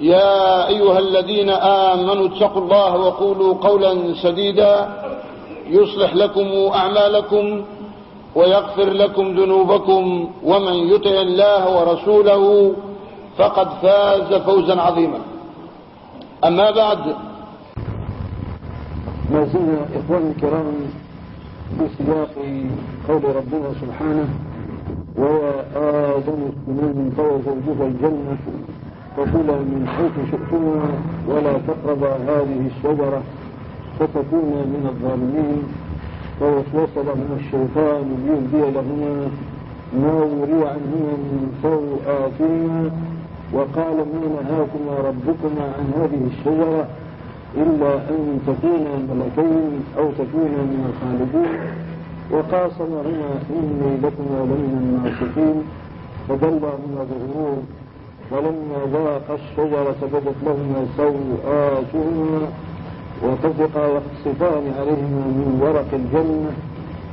يا أيها الذين آمنوا اتقوا الله وقولوا قولا سديدا يصلح لكم أعمالكم ويغفر لكم ذنوبكم ومن يطع الله ورسوله فقد فاز فوزا عظيما. أما بعد ما زلنا إخواني الكرام في سياق قول ربنا سبحانه ويا آدم اسكنوا من وزوجها الجنة فكلا من حيث شئتما ولا تقربا هذه الشجرة فتكونا من الظالمين. فوسوس لهما الشيطان ليهدي لهما ما وري عنهما من سوءاتهما وقال ما نهاكما ربكما عن هذه الشجرة إلا أن تكونا ملكين أو تكونا من الخالدين. وقاسمهما إني لكما لمن الناصحين. فدلهما بغرور فلما ذاق الشجرة بدت لهما سوءاتهما وطفقا يخصفان عليهما من ورق الجنة.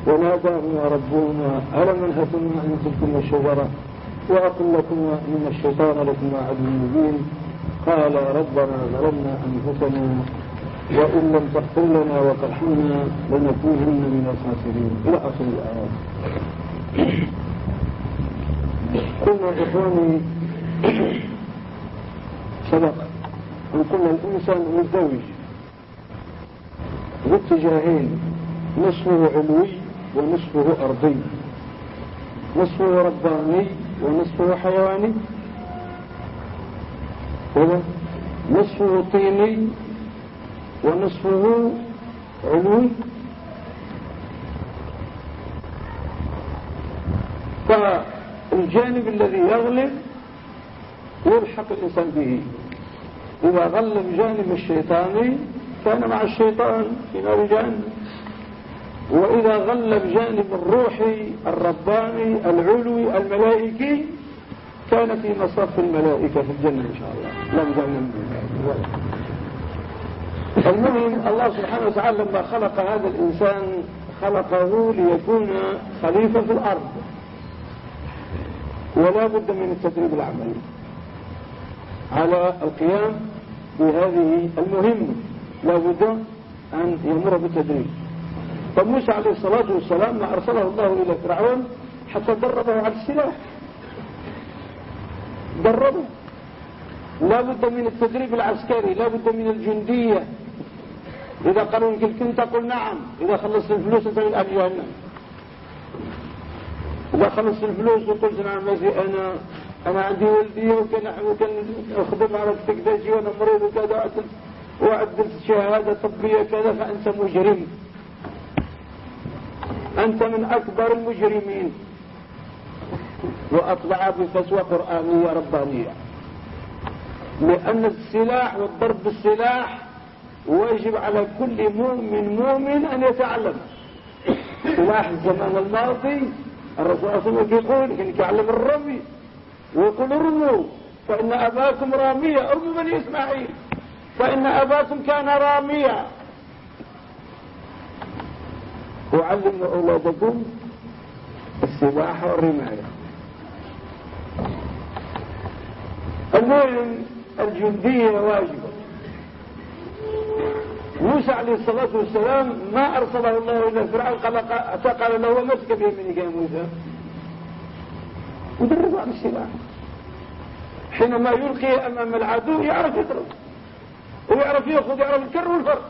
وناداهما ربهما ألم أنهكما أن تلكما الشجرة؟ وأقل لكما إن الشيطان لكما عدو مبين. قال ربنا ظلمنا أنفسنا وإن لم تغفر لنا وترحمنا لنكونن من الخاسرين. إلى آخر الآيات. قلنا إخواني سبق أن قلنا الإنسان مزدوج. باتجاهين نصفه علوي ونصفه أرضي. نصفه رباني ونصفه حيواني. هذا نصفه طيني ونصفه علوي. فالجانب الذي يغلب يلحق الإنسان به إذا غلب جانب الشيطاني كان مع الشيطان في نار جهنم. وإذا غلب جانب الروحي الرباني العلوي الملائكي كان في مصاف الملائكة في الجنة إن شاء الله. لم جعلنا المهم الله سبحانه وتعالى لما خلق هذا الإنسان خلقه ليكون خليفة في الأرض. ولا بد من التدريب العملي. على القيام بهذه المهمة. لا بد أن يمر بالتدريب فموسى عليه الصلاة والسلام ما أرسله الله إلى فرعون حتى دربه على السلاح. دربه لا بد من التدريب العسكري لا بد من الجندية. إذا قالوا لك كنت تقول نعم إذا خلصت الفلوس أنت من أهل جهنم. إذا خلصت الفلوس وقلت نعم أنا أنا عندي ولدي وكان وكان أخدم على التكداجي وأنا مريض وكذا وعدلت شهادة طبية كذا فأنت مجرم. أنت من أكبر المجرمين. وأطلع بفتوى قرآنية ربانية لأن السلاح والضرب بالسلاح واجب على كل مؤمن مؤمن أن يتعلم. سلاح الزمان الماضي الرسول صلى الله عليه وسلم يقول إنك يعلم الرمي. ويقول ارموا فإن أباكم رامية ارموا بني إسماعيل فإن أباكم كان راميا وعلموا أولادكم السباحة والرماية. المهم الجندية واجبة. موسى عليه الصلاة والسلام ما أرسله الله إلى فرعون قال له مسك بيمينك يا موسى؟ ودربوا على السلاح حينما يلقي أمام العدو يعرف يضرب. ويعرف يأخذ يعرف الكر والفر.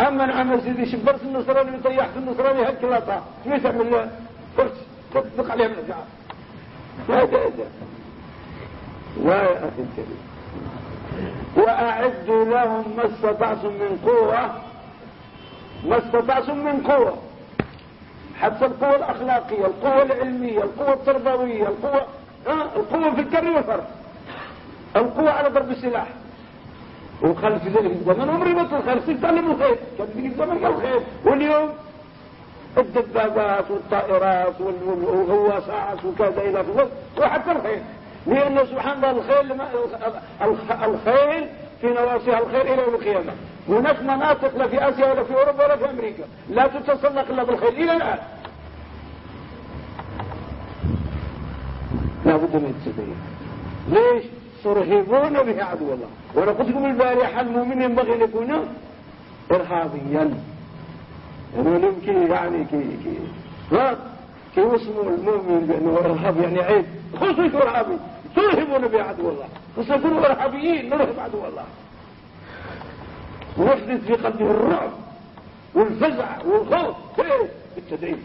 أما نعم سيدي شبرت النصراني وطيحت النصراني هالكلاطة شو تعمل له فرش. تطبق عليها من الجعب لا تأذى لا. يا أخي الكريم. وأعدوا لهم ما استطعتم من قوة. ما استطعتم من قوة. حتى القوة الأخلاقية القوة العلمية القوة التربوية القوة القوة في الكر والفرق القوة على ضرب السلاح. وخلف في ذلك الزمن عمري ما خلف تعلم الخير. كان في الزمن قال الخير. واليوم الدبابات والطائرات والغواصات وكذا إلى اخره وحتى الخير. لأن سبحان الله الخيل الخيل في نواصيها الخير إلى يوم القيامة. هناك مناطق لا في آسيا ولا في أوروبا ولا في أمريكا. لا تتسلق إلا بالخيل إلى الآن. لا بد من التدين ليش؟ ترهبون به عدو الله. وأنا قلت لكم البارحة المؤمن ينبغي أن يكون ارهابيا. يعني كي يعني كي كي كي وصفوا المؤمن بأنه إرهاب يعني عيب. خصوصا إرهابي. ترهبون به عدو الله. يكونوا ارهابيين نرهب عدو الله ويحدث في قلبه الرعب والفزع والخوف كيف بالتدعيم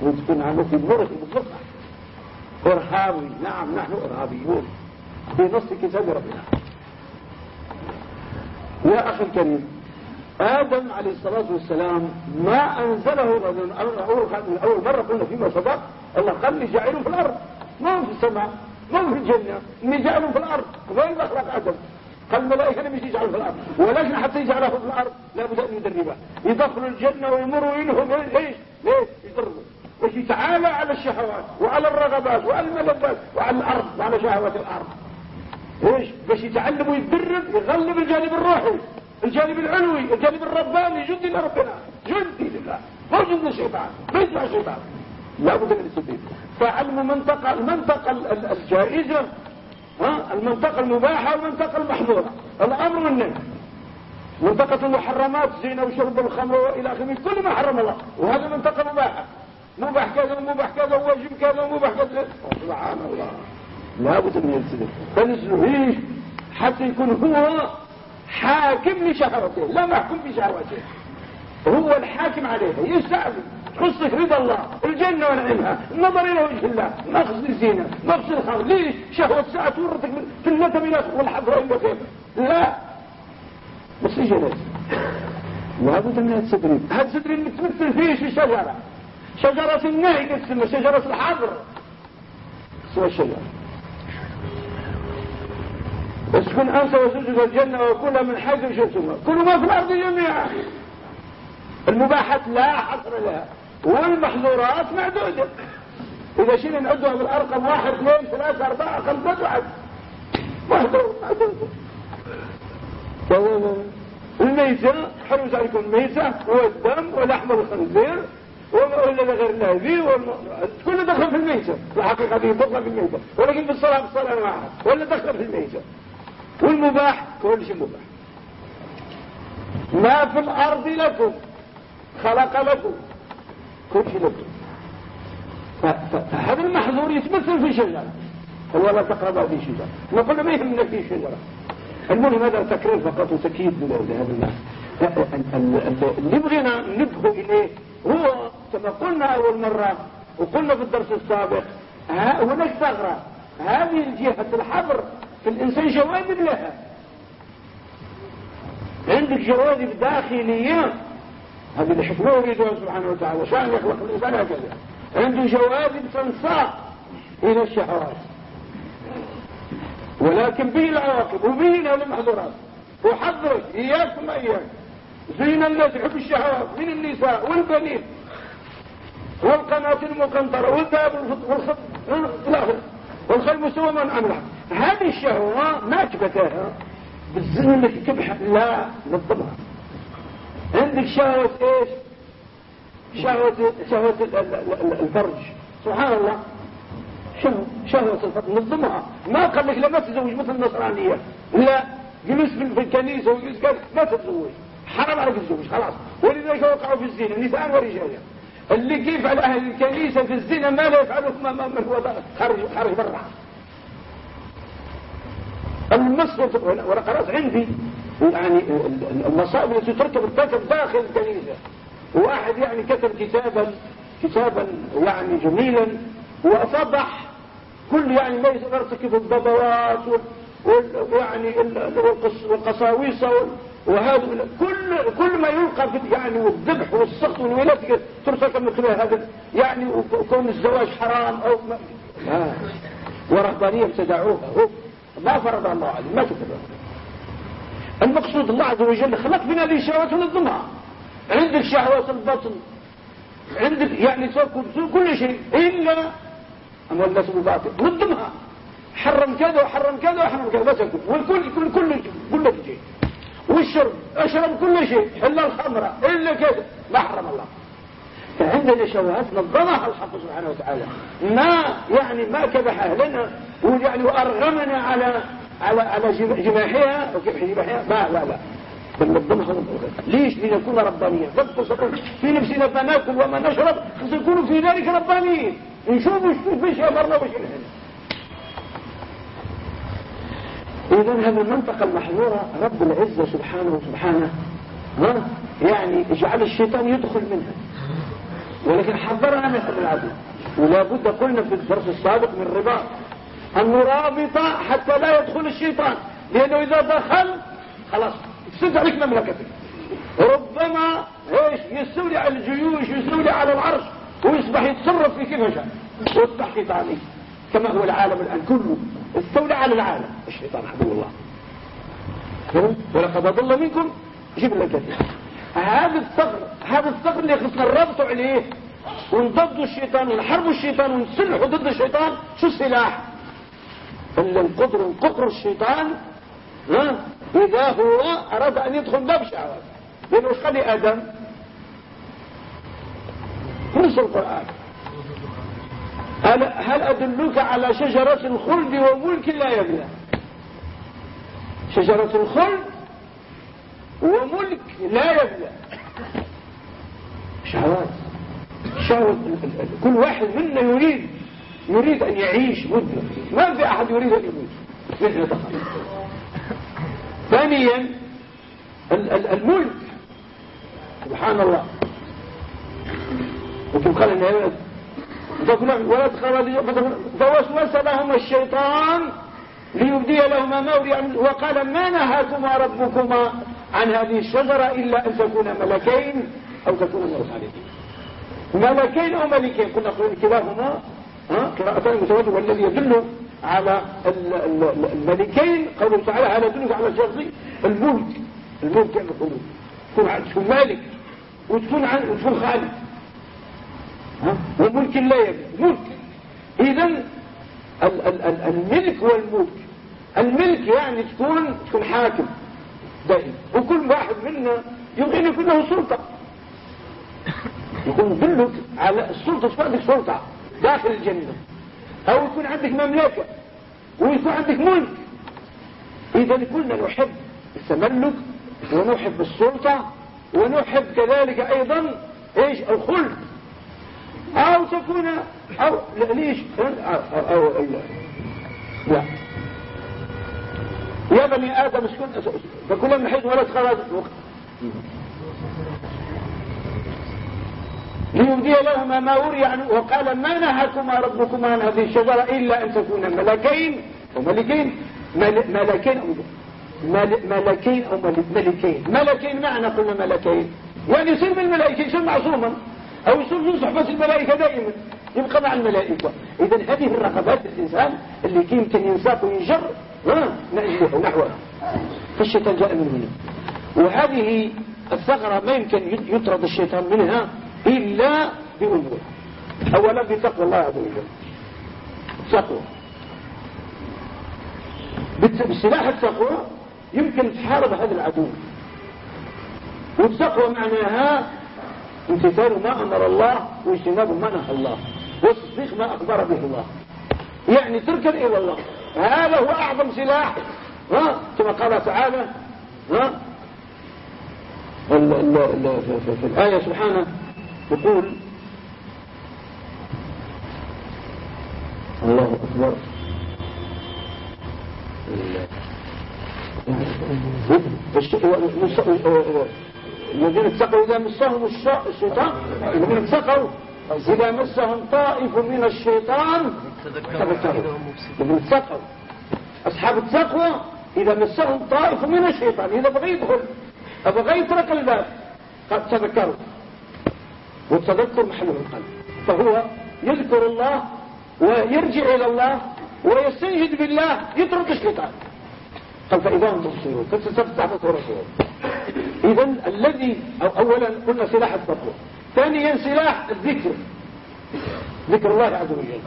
وتكون عملت المرخ بالضبط إرهابي نعم نحن إرهابيون. بنص كتاب ربنا. يا أخي الكريم آدم عليه الصلاة والسلام ما أنزله أول مرة قلنا فيما سبق الله قال لي جعله في الأرض. ما هو في السماء؟ ما هو في الجنة؟ إني جعله في الأرض. وين آدم قال الملائكة لم يجعله في الأرض. ولكن حتى يجعله في الأرض. لابد أن يدربه. يدخلوا الجنة ويمروا منهم ليش ليش يدربوا باش يتعالى على الشهوات وعلى الرغبات وعلى الملذات وعلى الأرض وعلى شهوات الأرض. إيش؟ باش يتعلم ويتدرب يغلب الجانب الروحي الجانب العلوي الجانب الرباني. جندي لربنا. جندي لله. ما جند الشيطان ما يسمع الشيطان لابد من التدريب فعلم منطقة المنطقة الجائزة المنطقة المباحة والمنطقة المحظورة. الأمر والنهي منطقة المحرمات زينة وشرب الخمر وإلى آخره كل ما حرم الله. وهذه منطقة مباحة. مباح كذا ومباح كذا وواجب كذا ومباح كذا. سبحان الله. لابد من يلتزم فنزلهيش حتى يكون هو حاكم لشهوته لا محكوم بشهوته هو الحاكم عليها يستعبد خصك رضا الله الجنة ونعمها النظر إلى وجه الله. نقص الزينة نقص الخمر ليش شهوة ساعة تورطك في الندم والحظر إلا خير لا. بس جلس لابد من التدريب هذا التدريب متمثل فيه في الشجرة شجرة النهي تسمى شجرة الحظر سوى الشجرة. اسكن أنت وزوجك الجنة وكل من حيث شئتما. كل ما في الأرض جميعا. المباحات لا حصر لها. والمحظورات معدودة. إذا شئنا نعدها بالأرقام واحد اثنين ثلاثة أربعة خمسة واحد محظور معدود الميتة حرمت عليكم الميتة والدم ولحم الخنزير ولا غير النهدي كله دخل في الميتة الحقيقة دي دخل في الميتة ولكن في الصلاة في الصلاة معها. ولا دخل في الميتة والمباح كل شيء مباح. ما في الأرض لكم خلق لكم. كل شيء لكم فهذا المحظور يتمثل في شجرة. هو لا تقرب هذه الشجرة نقول ما يهمنا في شجرة. المهم هذا تكرير فقط وتكييد لهذا الناس. اللي بغينا نبهو إليه هو كما قلنا أول مرة وقلنا في الدرس السابق هناك ثغرة. هذه الجهة الحظر في الإنسان جوانب لها. عندك جوانب داخلية. هذه الحكمة يريدها سبحانه وتعالى. شأن يخلق الإنسان هكذا. عنده جوانب تنساق إلى الشهوات. ولكن به العواقب وبه المحظورات. وحذرك إياكم إياك. زين الناس يحب الشهوات من النساء والبنين. والقناة المقنطرة والذهب والخط والخيل مسوى من عملها هذه الشهوة ما كبتها بالزن انك تبحث لا نظمها عندك شهوة إيش؟ شهوة شهوة الفرج. سبحان الله. شهوة شهوة الفرج. نظمها. ما قال لك لا ما تزوج مثل النصرانية. لا. جلوس في الكنيسة وجلوس ما تتزوج. حرام عليك الزوج خلاص. ولذلك وقعوا في الزنا نساء ورجال اللي كيف على أهل الكنيسة في الزنا ما لا يفعله ما من هو خارج خارج برا. النص وأنا قرأت عندي. يعني المصائب التي تركب تركب داخل الكنيسة. واحد يعني كتب كتابا كتابا يعني جميلا وفضح كل يعني ما يرتكب الضبوات ويعني والقساويصة وهذا كل كل ما يلقى يعني والذبح والسخط والولاد ترتكب مثل هذا. يعني وكون الزواج حرام أو آه. ورهبانية ابتدعوها ما فرض الله عليه ما كتبها المقصود الله عز وجل خلق بنا هذه الشهوات ونظمها عندك شهوات البطن. عندك يعني تاكل كل شيء. إلا اموال الناس بالباطل نظمها حرم كذا وحرم كذا وحرم كذا. ما تاكل والكل كل كل كل شيء. والشرب. أشرب كل شيء. إلا الخمرة. إلا كذا. ما حرم الله. فعندنا شهوات نظمها الحق سبحانه وتعالى. ما يعني ما كبحها لنا. ويعني وأرغمنا على على على جماحها وكيف جماحها لا لا لا بل نظمها ليش؟ لنكون ربانيين. في نفسنا ما ناكل وما نشرب نكون في ذلك ربانيين. نشوف أمرنا وش نهينا إذا هذه المنطقة المحظورة رب العزة سبحانه وسبحانه ها؟ يعني اجعل الشيطان يدخل منها. ولكن حذرنا من العدو. ولا بد قلنا في الدرس السابق من الرباط أن نرابط حتى لا يدخل الشيطان. لأنه إذا دخل خلاص تسد عليك مملكتك. ربما إيش؟ يستولي على الجيوش يستولي على العرش ويصبح يتصرف في كيف شاء ويصبح شيطاني كما هو العالم الآن كله. استولى على العالم. الشيطان عدو الله. ولقد أضل منكم جبلا كثير هذا الثغر هذا الثغر اللي خصنا نربطه عليه. ونضد الشيطان ونحرب الشيطان ونسلحه ضد الشيطان شو السلاح؟ القدر القطر الشيطان ها؟ إذا هو أراد أن يدخل باب شهوات لأنه إيش قال آدم. نص القرآن. هل, هل أدلك على شجرة الخلد وملك لا يبلى؟ شجرة الخلد وملك لا يبلى. شهوات. شهوة كل واحد منا يريد يريد أن يعيش مدة. ما في أحد يريد أن يموت. مثل ثانيا الملك. سبحان الله. وكم قال النبي؟ ولد فوسوس لهم الشيطان ليبدي لهما ما وقال ما نهاكما ربكما عن هذه الشجرة إلا أن تكون ملكين أو تكون من الصالحين ملكين أو ملكين؟ كنا كلاهما. قراءتان متواتر والذي يدل على الملكين قوله تعالى هذا يدلك على شخص الملك الملك يعني تكون مالك وتكون عن وتكون خالد وملك لا يبلغ ملك. إذا الملك والملك الملك يعني تكون تكون حاكم. دائما وكل واحد منا يمكن يكون له سلطة. يكون يدلك على السلطة تكون عندك سلطه داخل الجنة. أو يكون عندك مملكة ويكون عندك ملك. إذا كلنا نحب التملك ونحب السلطة ونحب كذلك أيضا إيش؟ الخلد أو تكون أو ليش؟ أو, أو, أو لا. يا بني آدم اسكن فكل من حيث ولد خرج ليبدي لهما ما وري عنه. وقال ما نهاكما ربكما عن هذه الشجرة إلا أن تكونا ملكين وملكين ملكين. أو ملكين. أو ملكين. ملكين معنى قلنا ملكين. يعني يصير من الملائكة يصير معصوما. أو يصير من صحبة الملائكة دائما. يبقى مع الملائكة. إذا هذه الرغبات الإنسان اللي يمكن ينساق وينجر نعجله نحوها فالشيطان جاء من هنا. وهذه الثغرة ما يمكن يطرد الشيطان منها. إلا بأمور أولا بتقوى الله عز وجل تقوى بسلاح التقوى يمكن تحارب هذا العدو والتقوى معناها امتثال ما أمر الله واجتناب ما نهى الله وتصديق ما أخبر به الله يعني تركن إلى الله هذا هو أعظم سلاح ها كما قال تعالى ها في الآية سبحانه يقول الله أكبر. الذين اتقوا إذا مسهم الشيطان الذين اتقوا إذا مسهم طائف من الشيطان. تذكروا الذين اتقوا أصحاب التقوى إذا مسهم طائف من الشيطان. إذا بغى يدخل أبغى يترك الباب؟ قد تذكروا. والتذكر محل القلب فهو يذكر الله ويرجع إلى الله ويستنجد بالله يترك الشيطان. قال فإذا هم مبصرون. فتستفتح بصورتهم إذا الذي أو أولا قلنا سلاح التقوى ثانيا سلاح الذكر. ذكر الله عز وجل.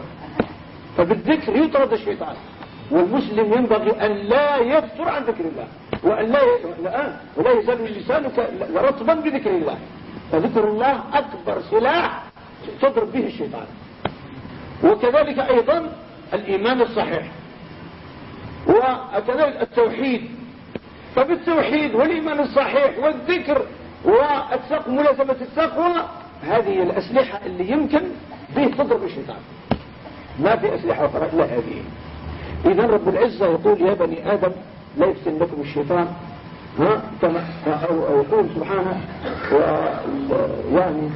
فبالذكر يطرد الشيطان. والمسلم ينبغي أن لا يفتر عن ذكر الله. وأن لا الآن ولا يزال لسانك رطبا بذكر الله. فذكر الله أكبر سلاح تضرب به الشيطان. وكذلك أيضا الإيمان الصحيح وكذلك التوحيد. فبالتوحيد والإيمان الصحيح والذكر والتقوى ملازمة التقوى هذه الأسلحة اللي يمكن به تضرب الشيطان. ما في أسلحة أخرى إلا هذه. إذا رب العزة يقول يا بني آدم لا يفتن لكم الشيطان. ها كما أو يقول سبحانه ويعني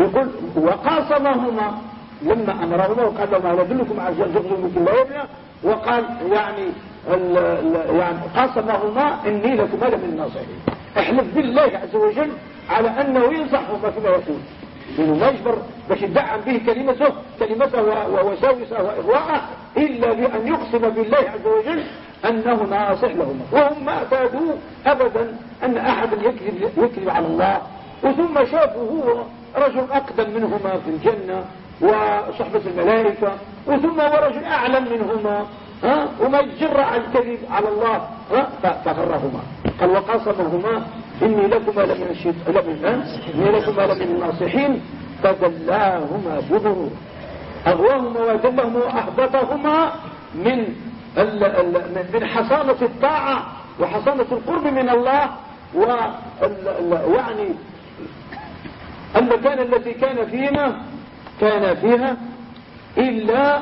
يقول وقاسمهما لما أمرهما وقال لهم هل أدلكم على زغزغ مثل لا وقال يعني ال ال يعني قاسمهما إني لكما لمن الناصحين. احلف بالله عز وجل على أنه ينصحهما فيما يقول إنه ما يجبر باش يدعم به كلمته كلمته ووساوسه وإغواءه إلا بأن يقسم بالله عز وجل أنه ناصح لهما وهم ما اعتادوا أبدا أن أحد يكذب, يكذب على الله. وثم شافوا هو رجل أقدم منهما في الجنة وصحبة الملائكة. وثم هو رجل أعلم منهما ها؟ وما يتجرع الكذب على الله ها؟ فغرهما. قال وقاسمهما إني لكما لمن الشيطان لمن إني لكما لمن الناصحين. فدلاهما بغرور أغواهما وذلهما وأحبطهما من من حصانة الطاعة وحصانة القرب من الله و يعني المكان التي كان فيما كان فيها إلا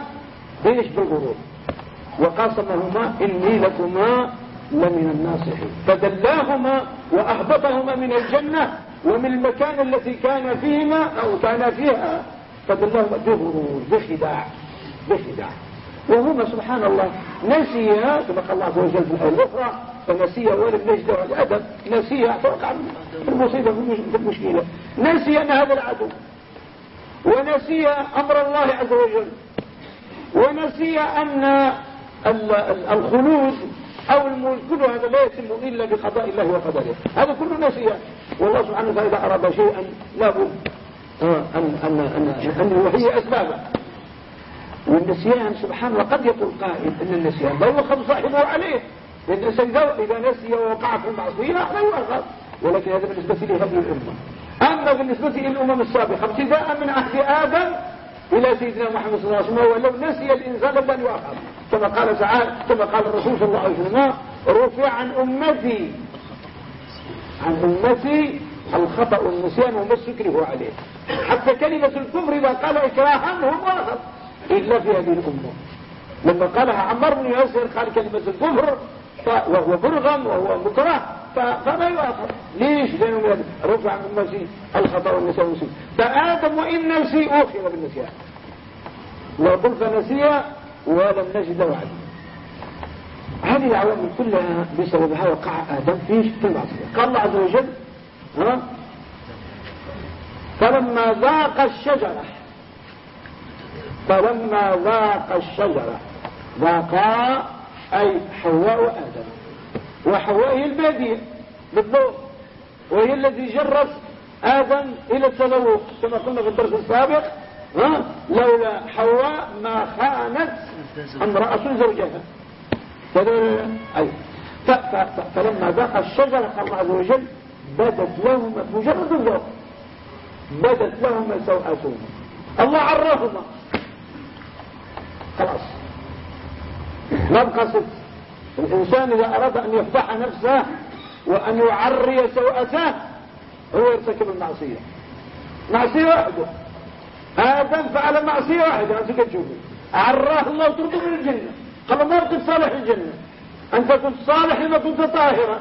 بيش بالغرور. وقاسمهما إني لكما لمن الناصحين. فدلاهما وأهبطهما من الجنة ومن المكان التي كان فيهما أو كان فيها. فدلاهما بغرور بخداع بخداع. وهما سبحان الله كما قال الله عز وجل في الآية الأخرى فنسيا ولم يجد الأدب نسيا توقع المصيبة في المشكلة. نسي أن هذا العدو ونسي أمر الله عز وجل ونسي أن الخلود أو الموت كل هذا لا يتم إلا بقضاء الله وقدره. هذا كله نسي والله سبحانه وتعالى إذا أراد شيئا لابد أن, أن, أن, أن وهي أسبابه. والنسيان سبحان الله قد يقول قائل إن النسيان لا يؤخذ صاحبه عليه. لأن إذا نسي ووقع في المعصيه لا يؤخذ ولكن هذا بالنسبة لهذه الأمة. أما بالنسبة للامم السابقة ابتداء من عهد آدم إلى سيدنا محمد صلى الله عليه وسلم ولو نسي الإنسان لن يؤخذ كما قال تعالى كما قال الرسول صلى الله عليه وسلم رفع عن أمتي. عن أمتي الخطأ والنسيان وما عليه. حتى كلمة الكفر إذا قال إكراها هو مؤخذ إلا في هذه الأمة. لما قالها عمر بن ياسر قال كلمة الكفر وهو برغم وهو مكره فما يؤخذ ليش؟ لأنه من رفع عن المسيح الخطأ والنسيان والنسيان. فآدم وإن نسي أخذ بالنسيان وقل فنسي ولم نجد عدل. هذه العوامل كلها بسببها وقع آدم في في المعصية قال الله عز وجل ها؟ فلما ذاق الشجرة فلما ذاق الشجرة ذاقا أي حواء وآدم وحواء هي البادية بالضوء وهي الذي جرت آدم إلى التذوق. كما قلنا في الدرس السابق لولا حواء ما خانت امرأة زوجها. فلما ذاق الشجرة الله عز وجل بدت لهما مجرد الذوق بدت لهما سوءاتهما الله عرفهما. خلاص نبقى ست الإنسان إذا أراد أن يفضح نفسه وأن يعري سوءته هو يرتكب المعصية. معصية واحدة. آدم فعل معصية واحدة. أنت تشوفوا عراه الله وطرده من الجنة قال ما بقي صالح الجنة. أنت كنت صالح لما كنت طاهرا.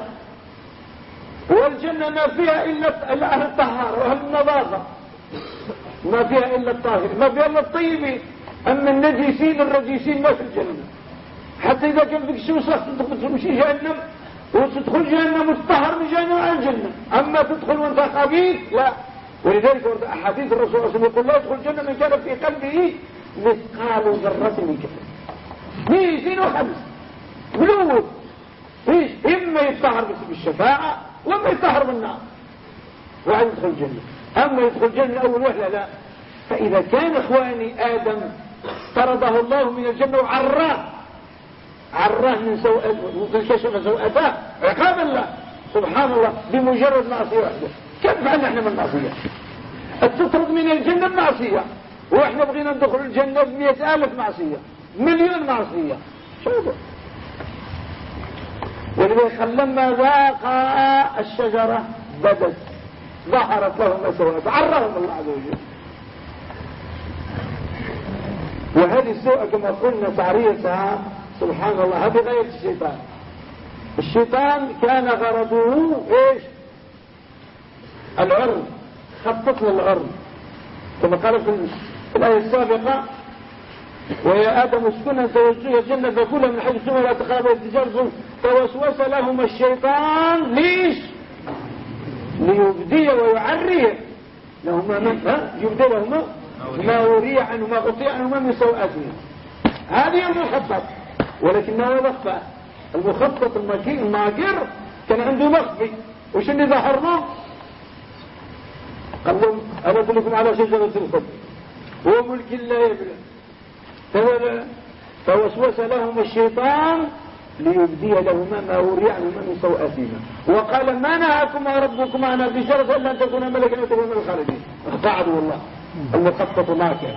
والجنة ما فيها إلا أهل الطهارة وأهل النظافة. ما فيها إلا الطاهر. ما فيها إلا الطيبين. أما النجيسين الرجيسين ما في الجنة. حتى إذا كان شو صح تمشي جهنم وتدخل جهنم وتطهر من جهنم على الجنة. أما تدخل وانت خبيث لا. ولذلك ورد أحاديث الرسول صلى الله عليه وسلم يقول لا يدخل الجنة من كان في قلبه مثقال ذرة من كفر ميزين وخمس بلوغ إيش إما يطهر بالشفاعة وإما يطهر بالنار. وعن يدخل الجنة. أما يدخل الجنة أول وهلة لا. فإذا كان إخواني آدم طرده الله من الجنة وعراه. عراه من سوء كشف سوءته عقاب الله. سبحان الله. بمجرد معصية واحدة. كيف فعلنا إحنا من معصية تطرد من الجنة معصية. وإحنا بغينا ندخل الجنة بمئة الف معصية. مليون معصية. شوفوا ولذلك لما ذاق الشجرة بدت. ظهرت لهم مسوات عرهم الله عز وجل. وهذه السوء كما قلنا تعريتها سبحان الله هذه غير الشيطان. الشيطان كان غرضه إيش؟ العرض. خطط للعرض. كما قال في الآية السابقة ويا آدم اسكن توجه الجنة فكل من حيث لا تقربوا التجارة فوسوس لهما الشيطان ليش؟ ليبدي ويعري لهما من؟ يبدي لهما ما وري عنه ما غطي عنهما من سوءاتهما هذه المخطط ولكنه مخفى المخطط الماكر كان عنده مخفي وش اللي ظهر له قال لهم أنا ادلكم على شجرة الخلد وملك لا يبلى فوسوس لهم الشيطان ليبدي لهما ما وري عنهما من سوءاتهما وقال ما نهاكما ربكما عن الشجره إلا أن تكونا ملكا وتكونا من الخالدين اخطا الله المخطط ماكر.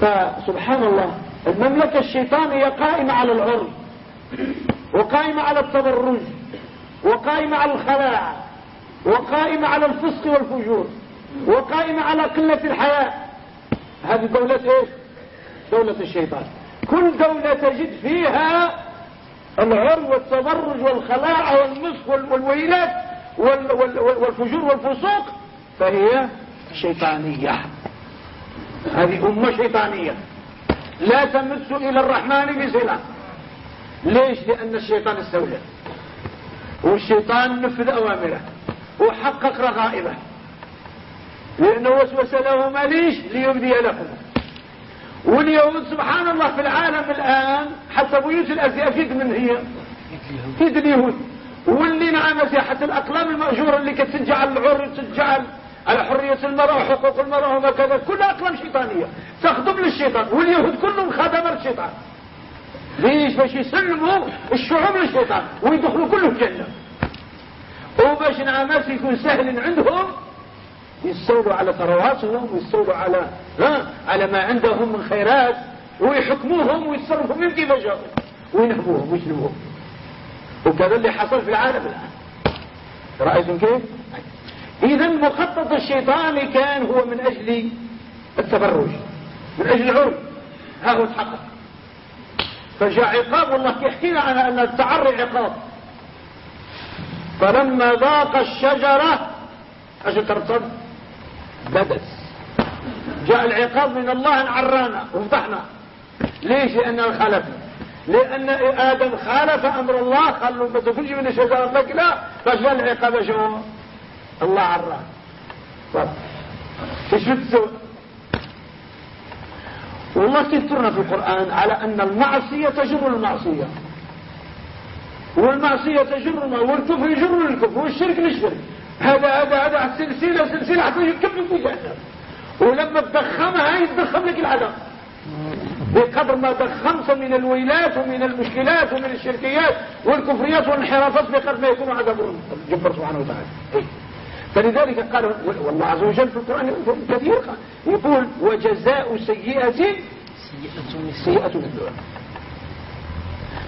فسبحان الله المملكة الشيطانية قائمة على العرض وقائمة على التبرج وقائمة على الخلاع وقائمة على الفسق والفجور وقائمة على قلة الحياة. هذه دولة إيش؟ دولة الشيطان. كل دولة تجد فيها العر والتبرج والخلاع والمسك والويلات والفجور والفسوق فهي شيطانية. هذه أمة شيطانية. لا تمس إلى الرحمن بصلة ليش؟ لأن الشيطان استولى. والشيطان نفذ أوامره. وحقق رغائبه. لأنه وسوس لهما ليش؟ ليبدي لهم واليهود سبحان الله في العالم الآن حتى بيوت الأزيافيد من هي؟ يد اليهود. واللي نعم حتى الأقلام المأجورة اللي كتنجعل العر تنجعل على حرية المرأة وحقوق المرأة وما كذا كلها أقلام شيطانية. تخدم للشيطان. واليهود كلهم خدمة للشيطان ليش؟ باش يسلموا الشعوب للشيطان. ويدخلوا كلهم جنة وباش نعمات يكون سهل عندهم يستولوا على ثرواتهم ويستولوا على ها على ما عندهم من خيرات ويحكموهم ويتصرفوا من كيف جاءوا وينهبوهم ويسلبوهم وكذا اللي حصل في العالم الآن. رأيتم كيف؟ إذا مخطط الشيطان كان هو من أجل التبرج من أجل العرض ها هو تحقق فجاء عقاب الله يحكينا عن أن التعري عقاب. فلما ذاق الشجرة أجل ترتب بدت. جاء العقاب من الله عرانا وفضحنا ليش؟ لأننا خالفنا لأن آدم خالف أمر الله قال له ما تاكلش من الشجرة لك لا. فجاء العقاب شو؟ الله عراه طب. إيش تسوي والله تذكرنا في القرآن على أن المعصية تجر المعصية. والمعصية تجر ما والكفر يجر الكفر والشرك للشرك هذا هذا هذا سلسلة سلسلة حتى يكمل في جهنم. ولما تضخمها يتضخم لك العذاب بقدر ما ضخمت من الويلات ومن المشكلات ومن الشركيات والكفريات والانحرافات بقدر ما يكون عذاب جبر سبحانه وتعالى. فلذلك قال والله عز وجل في القرآن كثير يقول وجزاء سيئة سيئة مثلها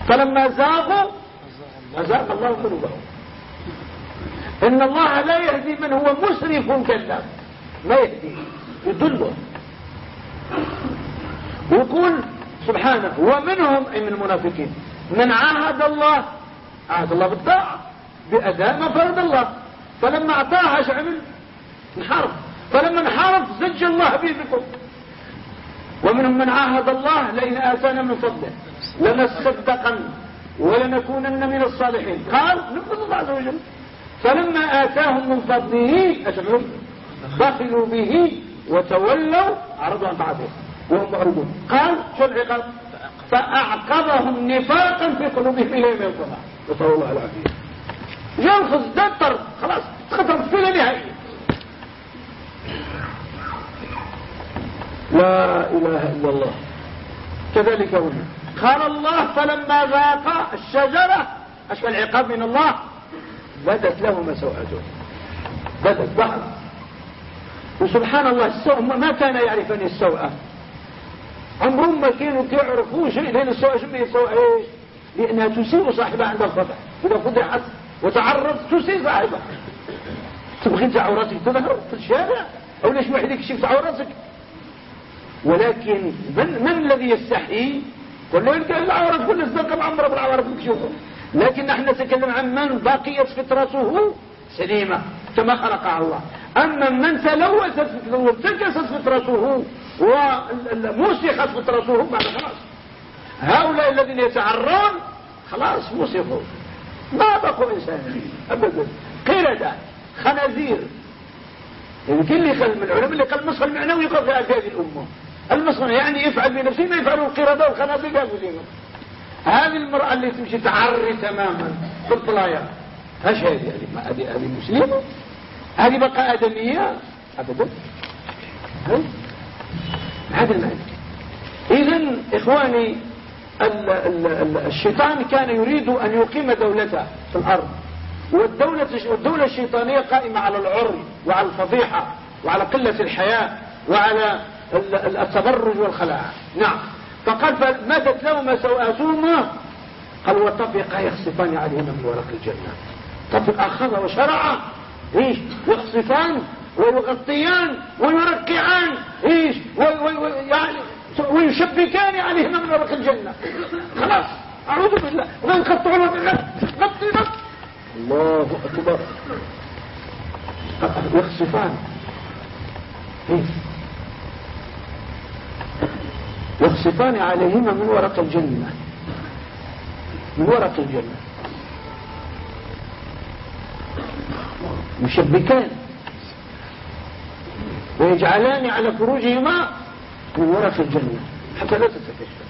فلما زاغوا أزاق الله قلوبهم. إن الله لا يهدي من هو مسرف كذاب ما يهدي يضله ويقول سبحانه ومنهم أي من المنافقين من عاهد الله عاهد الله بالطاعة بأداء ما فرض الله. فلما أعطاها إيش عمل انحرف. فلما انحرف زج الله به بكم. ومنهم من عاهد الله لئن آتانا من فضله. لنصدقن ولنكونن من الصالحين. قال نفذ الله عز وجل. فلما آتاهم من فضله أشعروا بخلوا به وتولوا عرضوا بعده وهم معرضون قال شو العقاب؟ فأعقبهم نفاقا في قلوبهم إلى يوم القيامة. نسأل الله العافية. ينخذ دتر خلاص خطر في نهائية لا إله إلا الله. كذلك هنا قال الله فلما ذاق الشجرة أشبه العقاب من الله بدت لهما سوءته بدت ظهر وسبحان الله السوء ما كان يعرفني السوء عمرهم ما كانوا يعرفوا شيء لأن السوء شو السوء إيش؟ لأنها تسيء صاحبها عند الخطأ. إذا فضحت وتعرض تسيء صاحبها تبغي انت عوراتك تظهر في الشارع؟ أو ليش واحد يكشف عوراتك ولكن من, من الذي يستحي؟ كل يلقى العورات كل الزنقة معمرة بالعورات مكشوفة لكن نحن نتكلم عن من بقيت فطرته سليمة كما خلقها الله. أما من تلوثت وارتكست فطرته وموسخت فطرته بعد خلاص. هؤلاء الذين يتعرون خلاص موسخوا ما بقوا إنسانا أبدا. قردة خنازير. يمكن لي من العلماء اللي قال المسخ المعنوي في هذه الأمة. المسخ يعني يفعل بنفسه ما يفعله القردة والخنازير قالوا هذه المرأة اللي تمشي تعري تماما. في الطلايا إيش هذه؟ هذه هذه مسلمة؟ هذه بقى آدمية؟ أبدا. هذا المعنى. إذا إخواني الشيطان كان يريد أن يقيم دولته في الأرض. والدولة, والدولة الشيطانية قائمة على العري وعلى الفضيحة وعلى قلة الحياة وعلى التبرج والخلاعة نعم. فقال فمدت لهما سوآتهما قال وطفقا يخصفان عليهما من ورق الجنة. طفق أخذ وشرع. إيش؟ يخصفان ويغطيان ويركعان. إيش؟ يعني ويشبكان عليهما من ورق الجنة. خلاص أعوذ بالله. ومن قطعوا بالله غطي نط الله أكبر. يخصفان يخصفان عليهما من ورق الجنة. من ورق الجنة. مشبكان. ويجعلان على فروجهما من ورق الجنة حتى لا تتكشف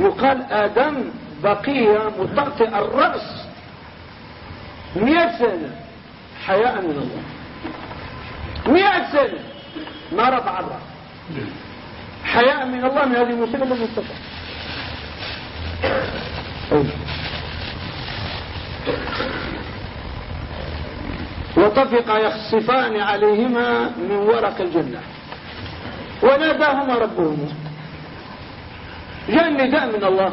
يقال آدم بقية مطأطئ الرأس مئة سنة حياء من الله. مئة سنة ما رفع الرأس. حياء من الله من هذه المصيبة التي استطاع وطفق يخصفان عليهما من ورق الجنة. وناداهما ربهما جاء النداء من الله.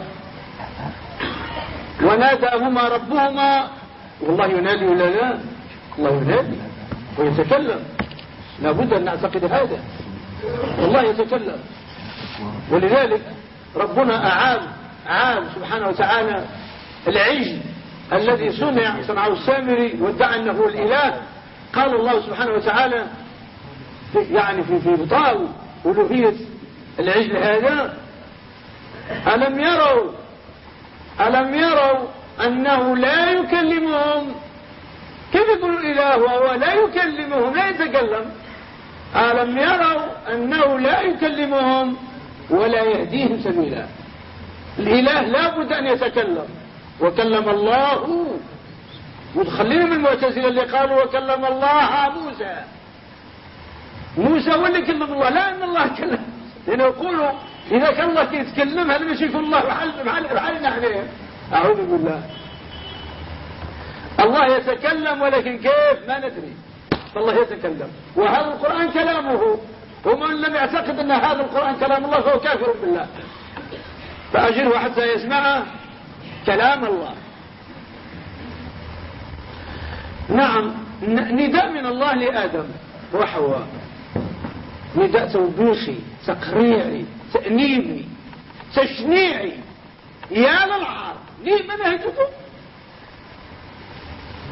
وناداهما ربهما والله ينادي ولا لا؟ الله ينادي ويتكلم. لابد أن نعتقد هذا. والله يتكلم. ولذلك ربنا أعاد عام سبحانه وتعالى العجل الذي صنع صنعه السامري وادعى أنه الإله. قال الله سبحانه وتعالى يعني في في بطال ألوهية العجل هذا ألم يروا؟ ألم يروا أنه لا يكلمهم؟ كيف يقول الإله وهو لا يكلمهم لا يتكلم؟ ألم يروا أنه لا يكلمهم ولا يهديهم سبيلا؟ الإله لا بد أن يتكلم. وكلم الله وتخلينا من المعتزلة اللي قالوا وكلم الله موسى. موسى هو اللي كلم الله لا إن الله كلم. لأنه يقولوا إذا كان الله يتكلم هل مش يكون الله بحالنا عليه أعوذ بالله. الله يتكلم ولكن كيف؟ ما ندري. الله يتكلم. وهذا القرآن كلامه. ومن لم يعتقد أن هذا القرآن كلام الله فهو كافر بالله. فأجره حتى يسمع كلام الله. نعم نداء من الله لآدم وحواء. نداء توبيخي تقريعي تأنيبي تشنيعي. يا للعار ليه ما نهيتكم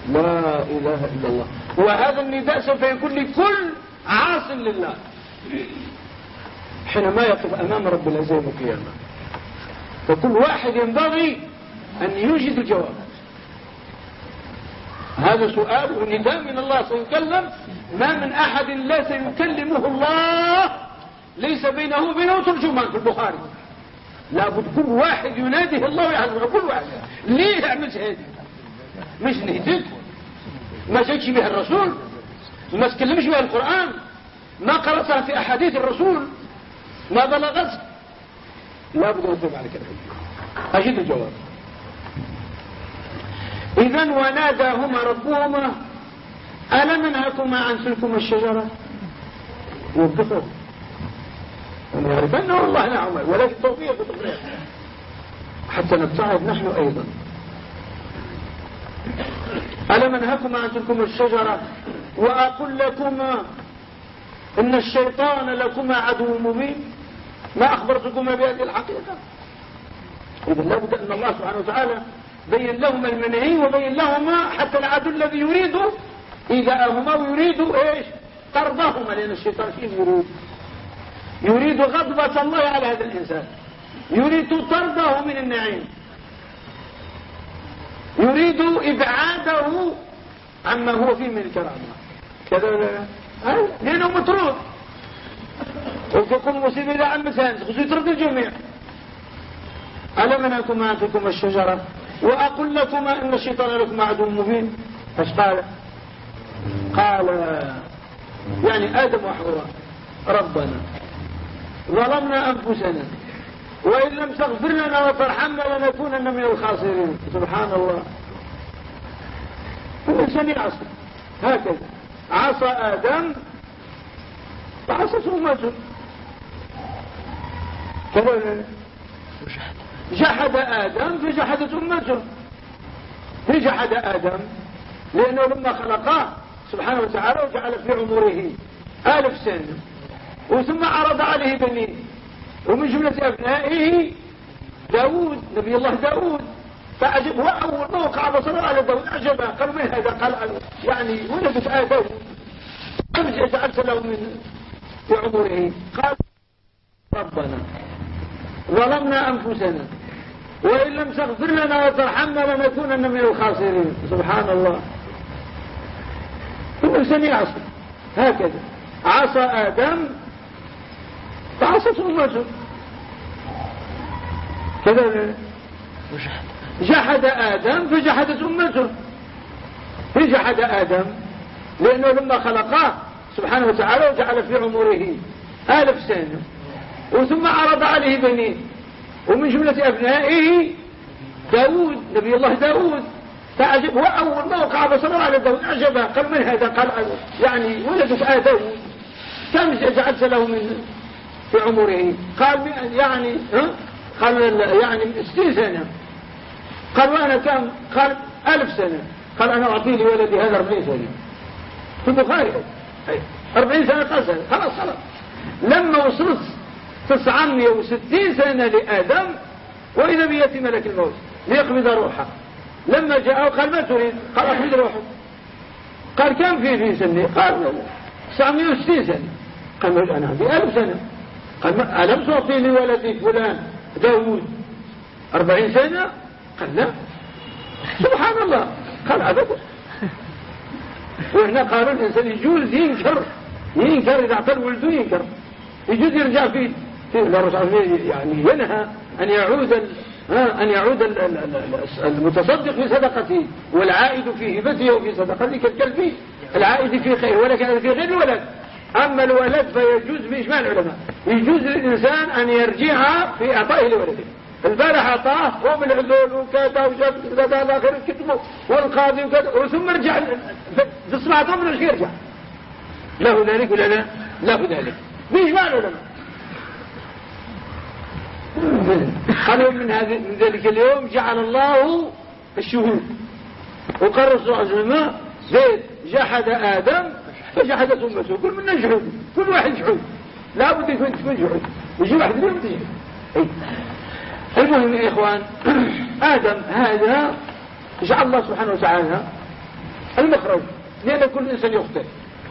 لا إله إلا الله. وهذا النداء سوف يكون لكل عاص لله. حينما يقف أمام رب العزة يوم القيامة. فكل واحد ينبغي أن يوجد الجواب هذا سؤال ونداء من الله سيكلم ما من أحد لا سيكلمه الله ليس بينه وبينه ترجمان في البخاري. لابد كل واحد يناديه الله يعلمه كل واحد. ليه عملت هذه مش نهدك ما جاكش بها الرسول. ما تكلمش بها القرآن. ما قرأتها في أحاديث الرسول. ما بلغت. لابد أن تفعل كذا أجد الجواب. إذا وناداهما ربهما ألم ننهكما عن تلكما الشجرة؟ يوبخه أن يعرف أنه الله نعم ولكن توفيق حتى نبتعد نحن أيضا. ألم أنهكما عن تلكما الشجرة؟ وأقول لكما إن الشيطان لكما عدو مبين. ما أخبرتكما بهذه الحقيقة؟ إذا لابد أن الله سبحانه وتعالى بين لهما المنهي وبين لهما حتى العدو الذي يريد إيذاءهما ويريد إيش؟ طردهما لأن الشيطان فيه يريد يريد غضبة الله على هذا الإنسان. يريد طرده من النعيم. يريد إبعاده عما هو فيه من الكرامة. كذا لأنه مطرود. وكل مصيبة إذا عمت هانس خصو يطرد الجميع. ألم نكن أنتكم الشجرة؟ وأقول لكما إن الشيطان لكم عدو مبين. إيش قال؟ قال يعني آدم وحواء ربنا ظلمنا أنفسنا وإن لم تغفر لنا وترحمنا لنكونن من الخاسرين. سبحان الله الإنسان يعصي هكذا. عصى آدم فعصت أمته كذا. جحد آدم فجحدت أمته. جحد آدم. لأنه لما خلقاه سبحانه وتعالى وجعل في عمره ألف سنة وثم عرض عليه بنيه ومن جملة أبنائه داود نبي الله داود. فعجبه أول ما وقع بصره على داود أعجبه قال من هذا؟ قال يعني ولدت داود كم جعلت له من في عمره. قال ربنا ظلمنا أنفسنا. وإن لم تغفر لنا وترحمنا لنكونن من الخاسرين. سبحان الله الإنسان يعصي. هكذا. عصى آدم فعصت أمته كذا جحد آدم فجحدت أمته. فجحد آدم؟ لأنه لما خلقاه سبحانه وتعالى وجعل في عمره ألف سنة وثم عرض عليه بنيه ومن جملة أبنائه داود نبي الله داود. فعجب هو أول ما وقع بصره على داود. أعجبه قال من هذا؟ قال يعني ولدك آه داود كم جعلت له من في عمره؟ قال يعني ها؟ قال يعني ستين سنة. قال وأنا كم؟ قال ألف سنة. قال أنا أعطي لي ولدي هذا أربعين سنة. في البخاري. أربعين سنة قال خلاص خلاص. لما وصلت تسعمية وستين سنة لآدم وإذا بيأتي ملك الموت. ليقبض روحه. لما جاءه قال ما تريد؟ قال أقبض روحه قال كم في في سنة؟ قال 960 سنة. قال أنا عندي ألف سنة. قال ألم تعطي لولدي فلان داود أربعين سنة؟ قال لا. سبحان الله. قال أبدا وإحنا قالوا الإنسان يجوز ينكر. ينكر إذا اعطى ولده ينكر. يجوز يرجع فيه. يعني ينهى أن يعود أن يعود المتصدق في صدقته والعائد في هبته وفي صدقته كالكلب العائد في خير ولكن في غير الولد. أما الولد فيجوز بإجماع العلماء. يجوز للإنسان أن يرجع في إعطائه لولده. البارح أعطاه ومن العذول وكذا وجاب كذا إلى آخر كتبه والقاضي وكذا. وثم رجع طول مش يرجع. له ذلك ولا لا؟ له ذلك. بإجماع العلماء. قالوا من, هذه من ذلك اليوم جعل الله الشهود. وقال الرسول عليه وسلم زيد جحد آدم فجحدت أمته كل منا جحود. كل واحد جحود. لا بد يكون تكون جحود. يجي واحد اليوم تجحد المهم يا إخوان آدم هذا جعل الله سبحانه وتعالى المخرج. لأن كل إنسان يخطئ.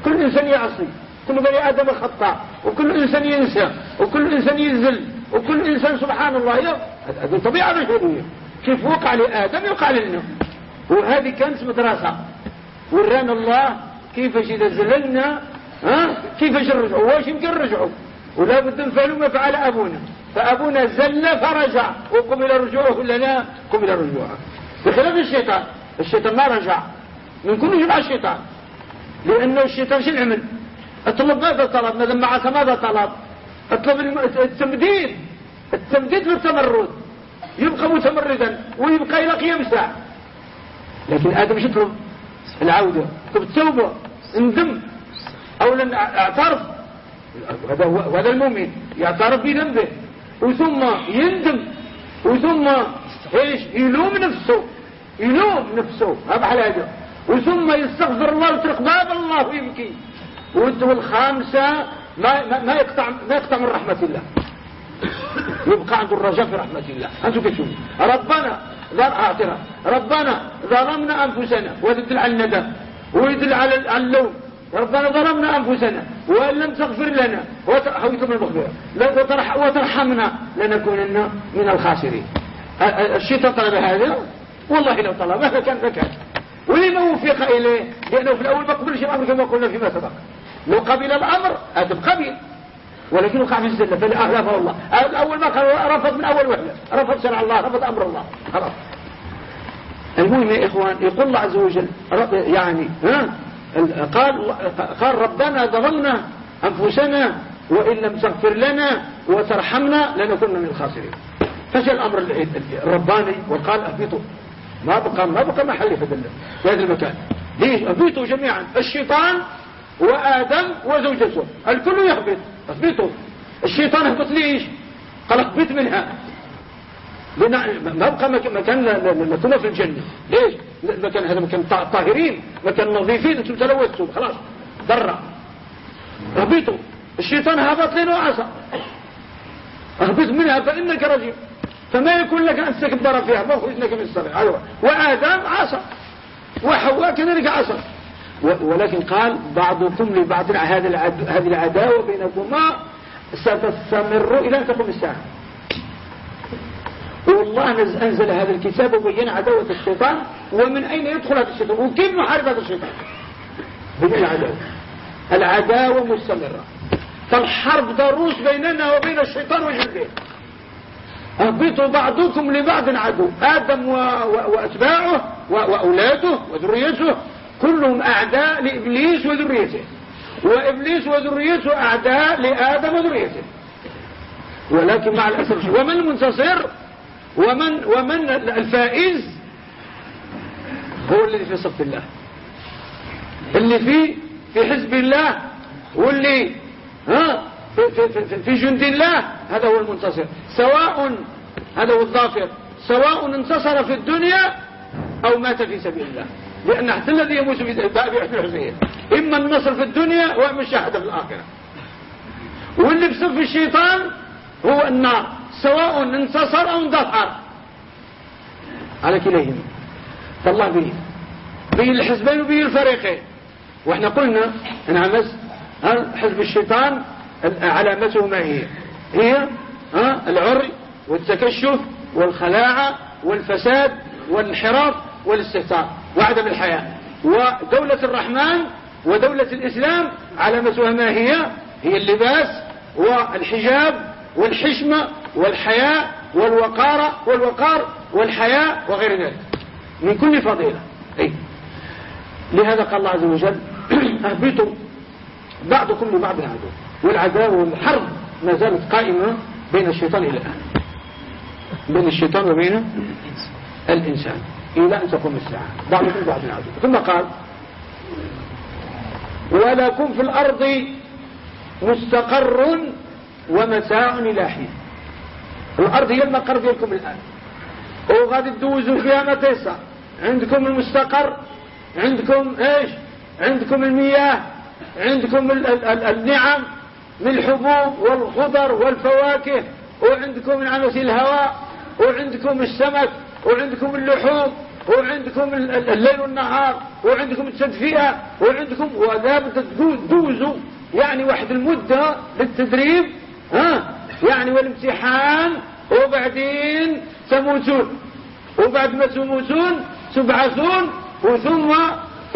كل إنسان يعصي. كل بني آدم خطأ وكل إنسان ينسى. وكل إنسان ينزل. وكل إنسان سبحان الله هذه طبيعة بشرية كيف وقع لآدم يوقع لنا وهذه كانت مدرسة. ورانا الله كيفاش إذا زللنا ها؟ كيفاش نرجعوا؟ واش يمكن نرجعوا؟ ولا بد نفعلوا ما فعل أبونا. فأبونا زل فرجع. وقبل رجوعه لنا قبل رجوعه. بخلاف الشيطان. الشيطان ما رجع. من كل مع الشيطان. لأنه الشيطان شو العمل أطلب ماذا طلب؟ ماذا معك؟ ماذا طلب؟ أطلب التمديد. التمديد والتمرد يبقى متمردا ويبقى إلى قيام الساعة. لكن آدم يطلب العودة. طلب التوبة. اندم. أولا أعترف. هذا المؤمن. يعترف بذنبه. وثم يندم. وثم إيش؟ يلوم نفسه. يلوم نفسه. هذا هذا. وثم يستغفر الله ويترك باب الله ويبكي. والخامسة ما, ما, يقطع ما يقطع من رحمة الله. يبقى عنده الرجاء في رحمة الله. أنتم كيف ربنا اعتراف ربنا ظلمنا أنفسنا ويدل على الندم ويدل على اللوم. ربنا ظلمنا أنفسنا وإن لم تغفر لنا ويطلب المغفرة. وترحمنا لنكونن من الخاسرين. الشيطان طلب هذا؟ والله لو طلبه لكان ذكر ولما وفق إليه؟ لأنه في الأول ما قبلش الأمر كما قلنا فيما سبق. لو قبل الأمر أدب قبل ولكن وقع في الزلة فأهلفه الله الأول ما قال رفض من أول وحدة. رفض شرع الله رفض أمر الله. خلاص. المهم يا إخوان يقول الله عز وجل يعني ها؟ قال قال ربنا ظلمنا أنفسنا وإن لم تغفر لنا وترحمنا لنكون من الخاسرين. فجاء الأمر الرباني وقال أهبطوا ما بقى ما بقى محل في هذا المكان. ليش؟ اهبطوا جميعا. الشيطان وآدم وزوجته. الكل يهبط اهبطوا الشيطان اهبط ليش قال اهبط منها. ما بقى مكان لكم في الجنة. ليش؟ المكان هذا مكان طاهرين. مكان نظيفين. أنتم تلوثتم خلاص. ضرع. اهبطوا الشيطان هبط لنا وعصى اهبط منها فإنك رجيم. فما يكون لك أن تستكبر فيها. ما خرجناك من السبع أيوة. وآدم عصى وحواء كذلك عصى ولكن قال بعضكم لبعض هذه العداوة بينكما ستستمر إلى أن تقوم الساعة. والله أنزل هذا الكتاب وبين عداوة الشيطان ومن أين يدخل هذا الشيطان؟ وكيف نحارب هذا الشيطان؟ بدون العداوة. العداوة مستمرة. فالحرب ضروس بيننا وبين الشيطان وجنده اهبطوا بعضكم لبعض عدو. آدم و... و... وأتباعه و... وأولاده وذريته كلهم أعداء لإبليس وذريته. وإبليس وذريته أعداء لآدم وذريته. ولكن مع الأسف ومن المنتصر؟ ومن, ومن الفائز؟ هو الذي في صف الله. اللي في في حزب الله. واللي ها في, في, في, في جند الله. هذا هو المنتصر. سواء هذا هو الظافر. سواء انتصر في الدنيا أو مات في سبيل الله. لأن حتى الذي يموت في باب الحسين إما النصر في الدنيا وإما الشهادة في الآخرة. واللي بصف الشيطان هو النار سواء انتصر أو اندفع على كليهما فالله به. به الحزبين وبه الفريقين. وإحنا قلنا انعمس حزب الشيطان علامته ما هي؟ هي العري والتكشف والخلاعة والفساد والانحراف والاستهتار. وعدم الحياة ودولة الرحمن ودولة الإسلام علامتها ما هي هي اللباس والحجاب والحشمة والحياء والوقار والوقار والحياء وغير ذلك. من كل فضيلة. أي. لهذا قال الله عز وجل أهبطوا بعضكم لبعض عدو والعداوة والحرب ما زالت قائمة بين الشيطان إلى الآن. بين الشيطان وبين الإنسان. إلى أن تقوم الساعة. بعضكم بعض عدو ثم قال ولكم في الأرض مستقر ومتاع إلى حين. الأرض هي المقر ديالكم الآن. وغادي تدوزوا فيها ما تيسر عندكم المستقر عندكم إيش؟ عندكم المياه عندكم النعم من الحبوب والخضر والفواكه وعندكم من عمس الهواء وعندكم السمك. وعندكم اللحوم وعندكم الليل والنهار وعندكم التدفئة وعندكم ولا تدوزوا يعني واحد المدة للتدريب ها؟ يعني والامتحان وبعدين تموتون. وبعد ما تموتون تبعثون وثم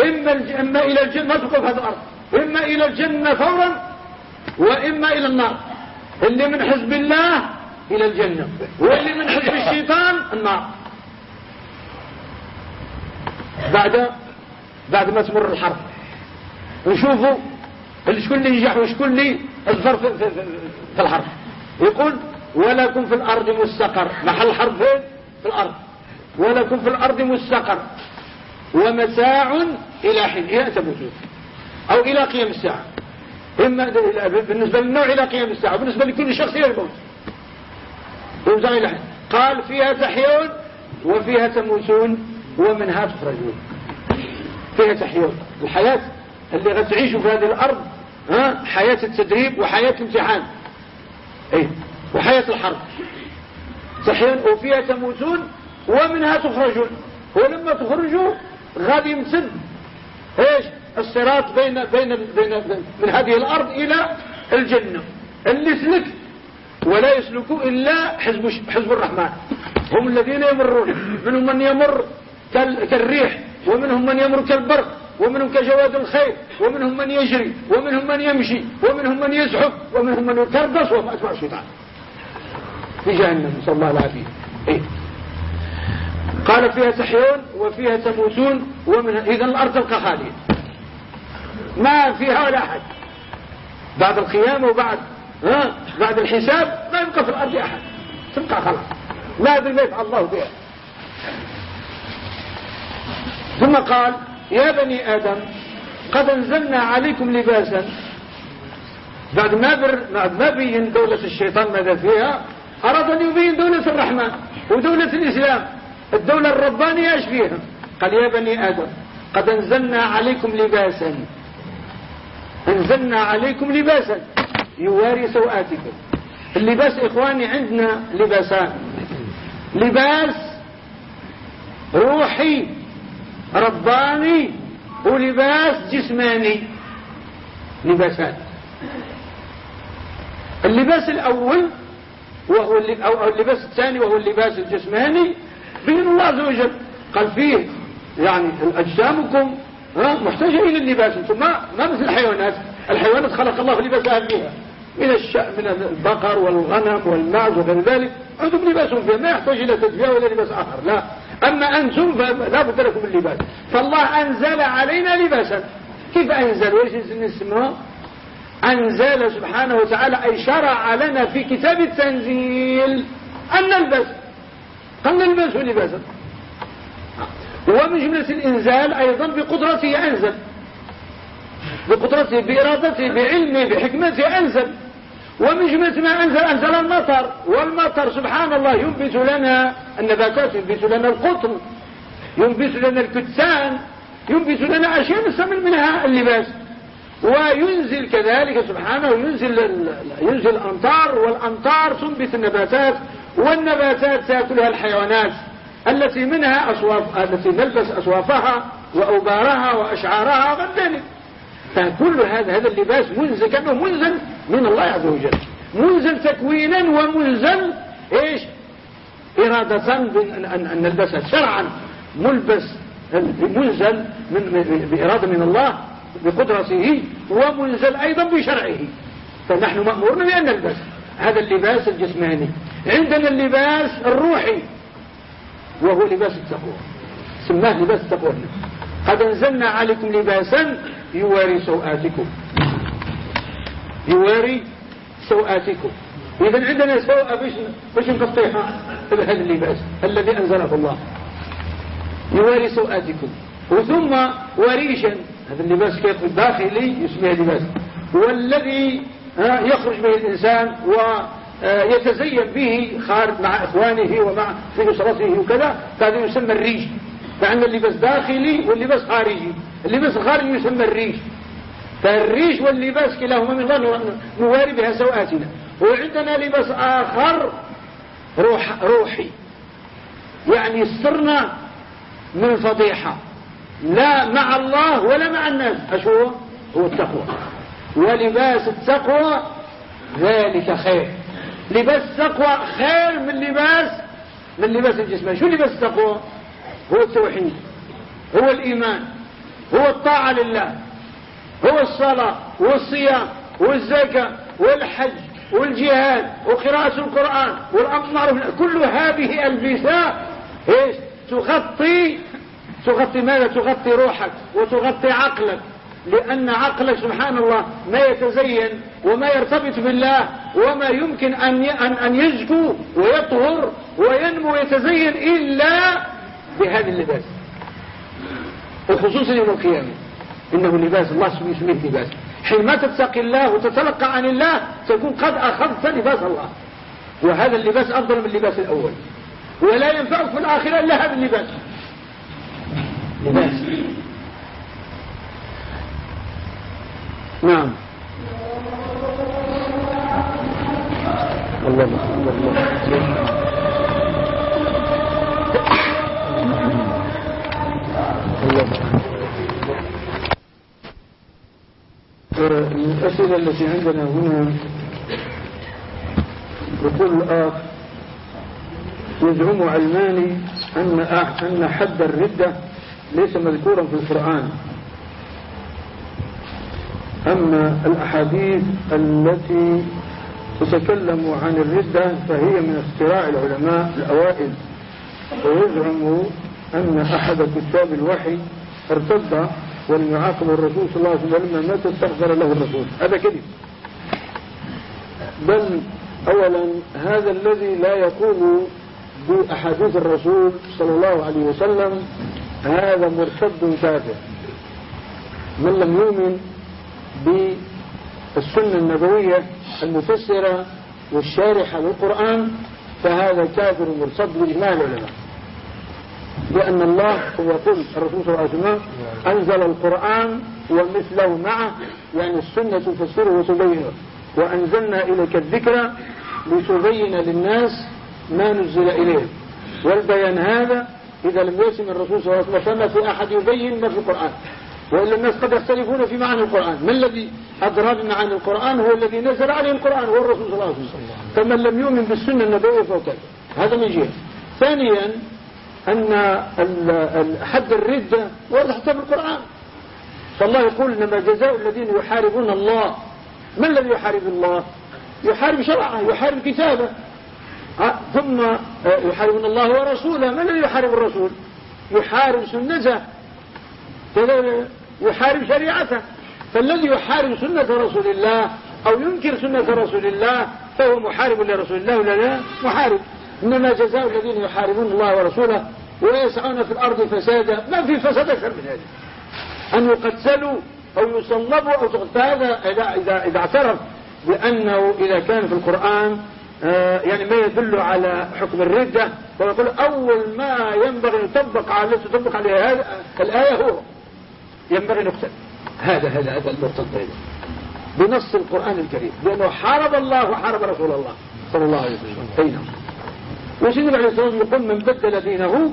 إما, إما إلى الجنة تبقى في هذه الأرض. إما إلى الجنة فورا وإما إلى النار. اللي من حزب الله إلى الجنة واللي من حزب الشيطان النار. بعد بعد ما تمر الحرب. نشوفوا شكون اللي نجح وشكون اللي اصبر في, في, في الحرب. يقول ولكم في الأرض مستقر. محل الحرب فين؟ في الأرض. ولكم في الأرض مستقر. ومتاع إلى حين. إلى تموتون أو إلى قيام الساعة. إما بالنسبة للنوع إلى قيام الساعة. بالنسبة لكل شخص إلى الموت. قال فيها تحيون وفيها تموتون. ومنها تخرجون. فيها تحيون الحياة اللي غتعيشوا في هذه الأرض ها حياة التدريب وحياة الامتحان. إيه وحياة الحرب. تحيون وفيها تموتون ومنها تخرجون. ولما تخرجوا غادي يمتد. إيش؟ الصراط بين بين بين من هذه الأرض إلى الجنة. اللي سلك ولا يسلك إلا حزب حزب الرحمن. هم الذين يمرون. منهم من يمر. كالريح ومنهم من يمر كالبرق ومنهم كجواد الخير ومنهم من يجري ومنهم من يمشي ومنهم من يزحف ومنهم من يكردس وهم أتبع الشيطان. في جهنم نسأل الله العافية إيه؟ قال فيها تحيون وفيها تموتون ومن إذا الأرض تبقى خالية ما فيها ولا أحد. بعد القيامة وبعد ها بعد الحساب ما يبقى في الأرض أحد. تبقى خلاص. لا أدري ما يفعل الله بها. ثم قال يا بني آدم قد أنزلنا عليكم لباسا. بعد ما بر بعد ما بين دولة الشيطان ماذا فيها؟ أراد أن يبين دولة الرحمن ودولة الإسلام. الدولة الربانية إيش فيها؟ قال يا بني آدم قد أنزلنا عليكم لباسا. أنزلنا عليكم لباسا. يواري سوآتكم اللباس إخواني عندنا لباسان. لباس روحي. رباني ولباس جسماني. لباسان اللباس الأول وهو أو اللباس الثاني وهو اللباس الجسماني بين الله عز وجل. قال فيه يعني أجسامكم محتاجة إلى اللباس ثم ما مثل الحيوانات. الحيوانات خلق الله لباسها فيها من الشاء من البقر والغنم والمعز وغير ذلك. عندهم لباس فيها. ما يحتاج إلى تدفئة ولا لباس آخر. لا. أما أنتم فلا بد لكم من لباس. فالله أنزل علينا لباسا. كيف أنزل؟ وإيش اسمه أنزل سبحانه وتعالى أي شرع لنا في كتاب التنزيل. أن نلبس. قال نلبس لباسا. ومن جملة الإنزال أيضا بقدرته أنزل. بقدرته بإرادته بعلمه بحكمته أنزل. ومن جملة ما أنزل أنزل المطر. والمطر سبحان الله ينبت لنا النباتات ينبت لنا القطن ينبت لنا الكتان ينبت لنا أشياء نستعمل منها اللباس. وينزل كذلك سبحانه ينزل ينزل الأمطار والأمطار تنبت النباتات والنباتات تأكلها الحيوانات. التي منها أصواف التي نلبس أصوافها وأوبارها وأشعارها وغير ذلك. فكل هذا هذا اللباس منزل كأنه منزل من الله عز وجل. منزل تكوينا ومنزل إيش؟ إرادة أن نلبسها شرعا. ملبس منزل من بإرادة من الله بقدرته ومنزل أيضا بشرعه. فنحن مأمورنا بأن نلبس هذا اللباس الجسماني. عندنا اللباس الروحي وهو لباس التقوى. سماه لباس التقوى. قد أنزلنا عليكم لباسا يواري سوآتكم يواري سوآتكم إذا عندنا سوء باش باش نقطعها هذا اللباس الذي أنزله الله. يواري سوآتكم وثم وريشا هذا اللباس كيف؟ الداخلي يسميه لباس والذي يخرج به الإنسان ويتزين به خارج مع إخوانه ومع في أسرته وكذا هذا يسمى الريش. فعندنا اللباس داخلي واللباس خارجي. اللباس الخارجي يسمى الريش. فالريش واللباس كلاهما من الله نواري بها سوآتنا. وعندنا لباس آخر روح روحي. يعني يسترنا من الفضيحة لا مع الله ولا مع الناس. أشو هو هو التقوى. ولباس التقوى ذلك خير. لباس التقوى خير من لباس من لباس الجسم. شو لباس التقوى؟ هو التوحيد. هو الإيمان. هو الطاعة لله. هو الصلاة والصيام والزكاة والحج والجهاد وقراءة القرآن والأمر كل هذه البساء إيش؟ تغطي تغطي ماذا؟ تغطي روحك وتغطي عقلك. لأن عقلك سبحان الله ما يتزين وما يرتبط بالله وما يمكن أن أن يزكو ويطهر وينمو ويتزين إلا بهذا اللباس. وخصوصا يوم القيامة. إنه لباس الله سبحانه لباس. حينما تتقي الله وتتلقى عن الله تكون قد أخذت لباس الله. وهذا اللباس أفضل من اللباس الأول. ولا ينفعك في الآخرة إلا هذا اللباس. لباس. نعم. الله الله الأسئلة التي عندنا هنا يقول الآخ يزعم علماني أن أن حد الردة ليس مذكورا في القرآن. أما الأحاديث التي تتكلم عن الردة فهي من اختراع العلماء الأوائل. ويزعم أن أحد كتاب الوحي ارتد ولم يعاقب الرسول صلى الله عليه وسلم مات استغفر له الرسول. هذا كذب. بل أولا هذا الذي لا يقول بأحاديث الرسول صلى الله عليه وسلم هذا مرتد كافر. من لم يؤمن بالسنة النبوية المفسرة والشارحة للقرآن فهذا كافر مرتد بإجماع العلماء. لأن الله يقول الرسول صلى الله عليه وسلم أنزل القرآن ومثله معه يعني السنة تفسره وتبينه. وأنزلنا إليك الذكر لتبين للناس ما نزل إليه والبيان هذا إذا لم يسم الرسول صلى الله عليه وسلم في أحد يبين ما في القرآن. وإلا الناس قد يختلفون في معنى القرآن. ما الذي أدرى بمعنى القرآن؟ هو الذي نزل عليه القرآن هو الرسول صلى الله عليه وسلم. فمن لم يؤمن بالسنة النبوية فهو هذا من جهة. ثانيا أن حد الردة واضح في القرآن. فالله يقول إنما جزاء الذين يحاربون الله. ما الذي يحارب الله؟ يحارب شرعه يحارب كتابه. ثم يحاربون الله ورسوله. ما الذي يحارب الرسول؟ يحارب سنته. يحارب شريعته. فالذي يحارب سنة رسول الله أو ينكر سنة رسول الله فهو محارب لرسول الله ولا لا؟ محارب. إنما جزاء الذين يحاربون الله ورسوله ويسعون في الأرض فسادا. ما في فساد أكثر من هذا. أن يقتلوا أو يصلبوا أو هذا إذا, إذا, اعترف بأنه إذا كان في القرآن آه يعني ما يدل على حكم الردة فيقول أول ما ينبغي أن يطبق على تطبق عليه هذا الآية هو ينبغي أن يقتل. هذا هذا هذا المرتد بنص القرآن الكريم لأنه حارب الله وحارب رسول الله صلى الله عليه وسلم. وسيدنا عليه والسلام يقول من بدل دينه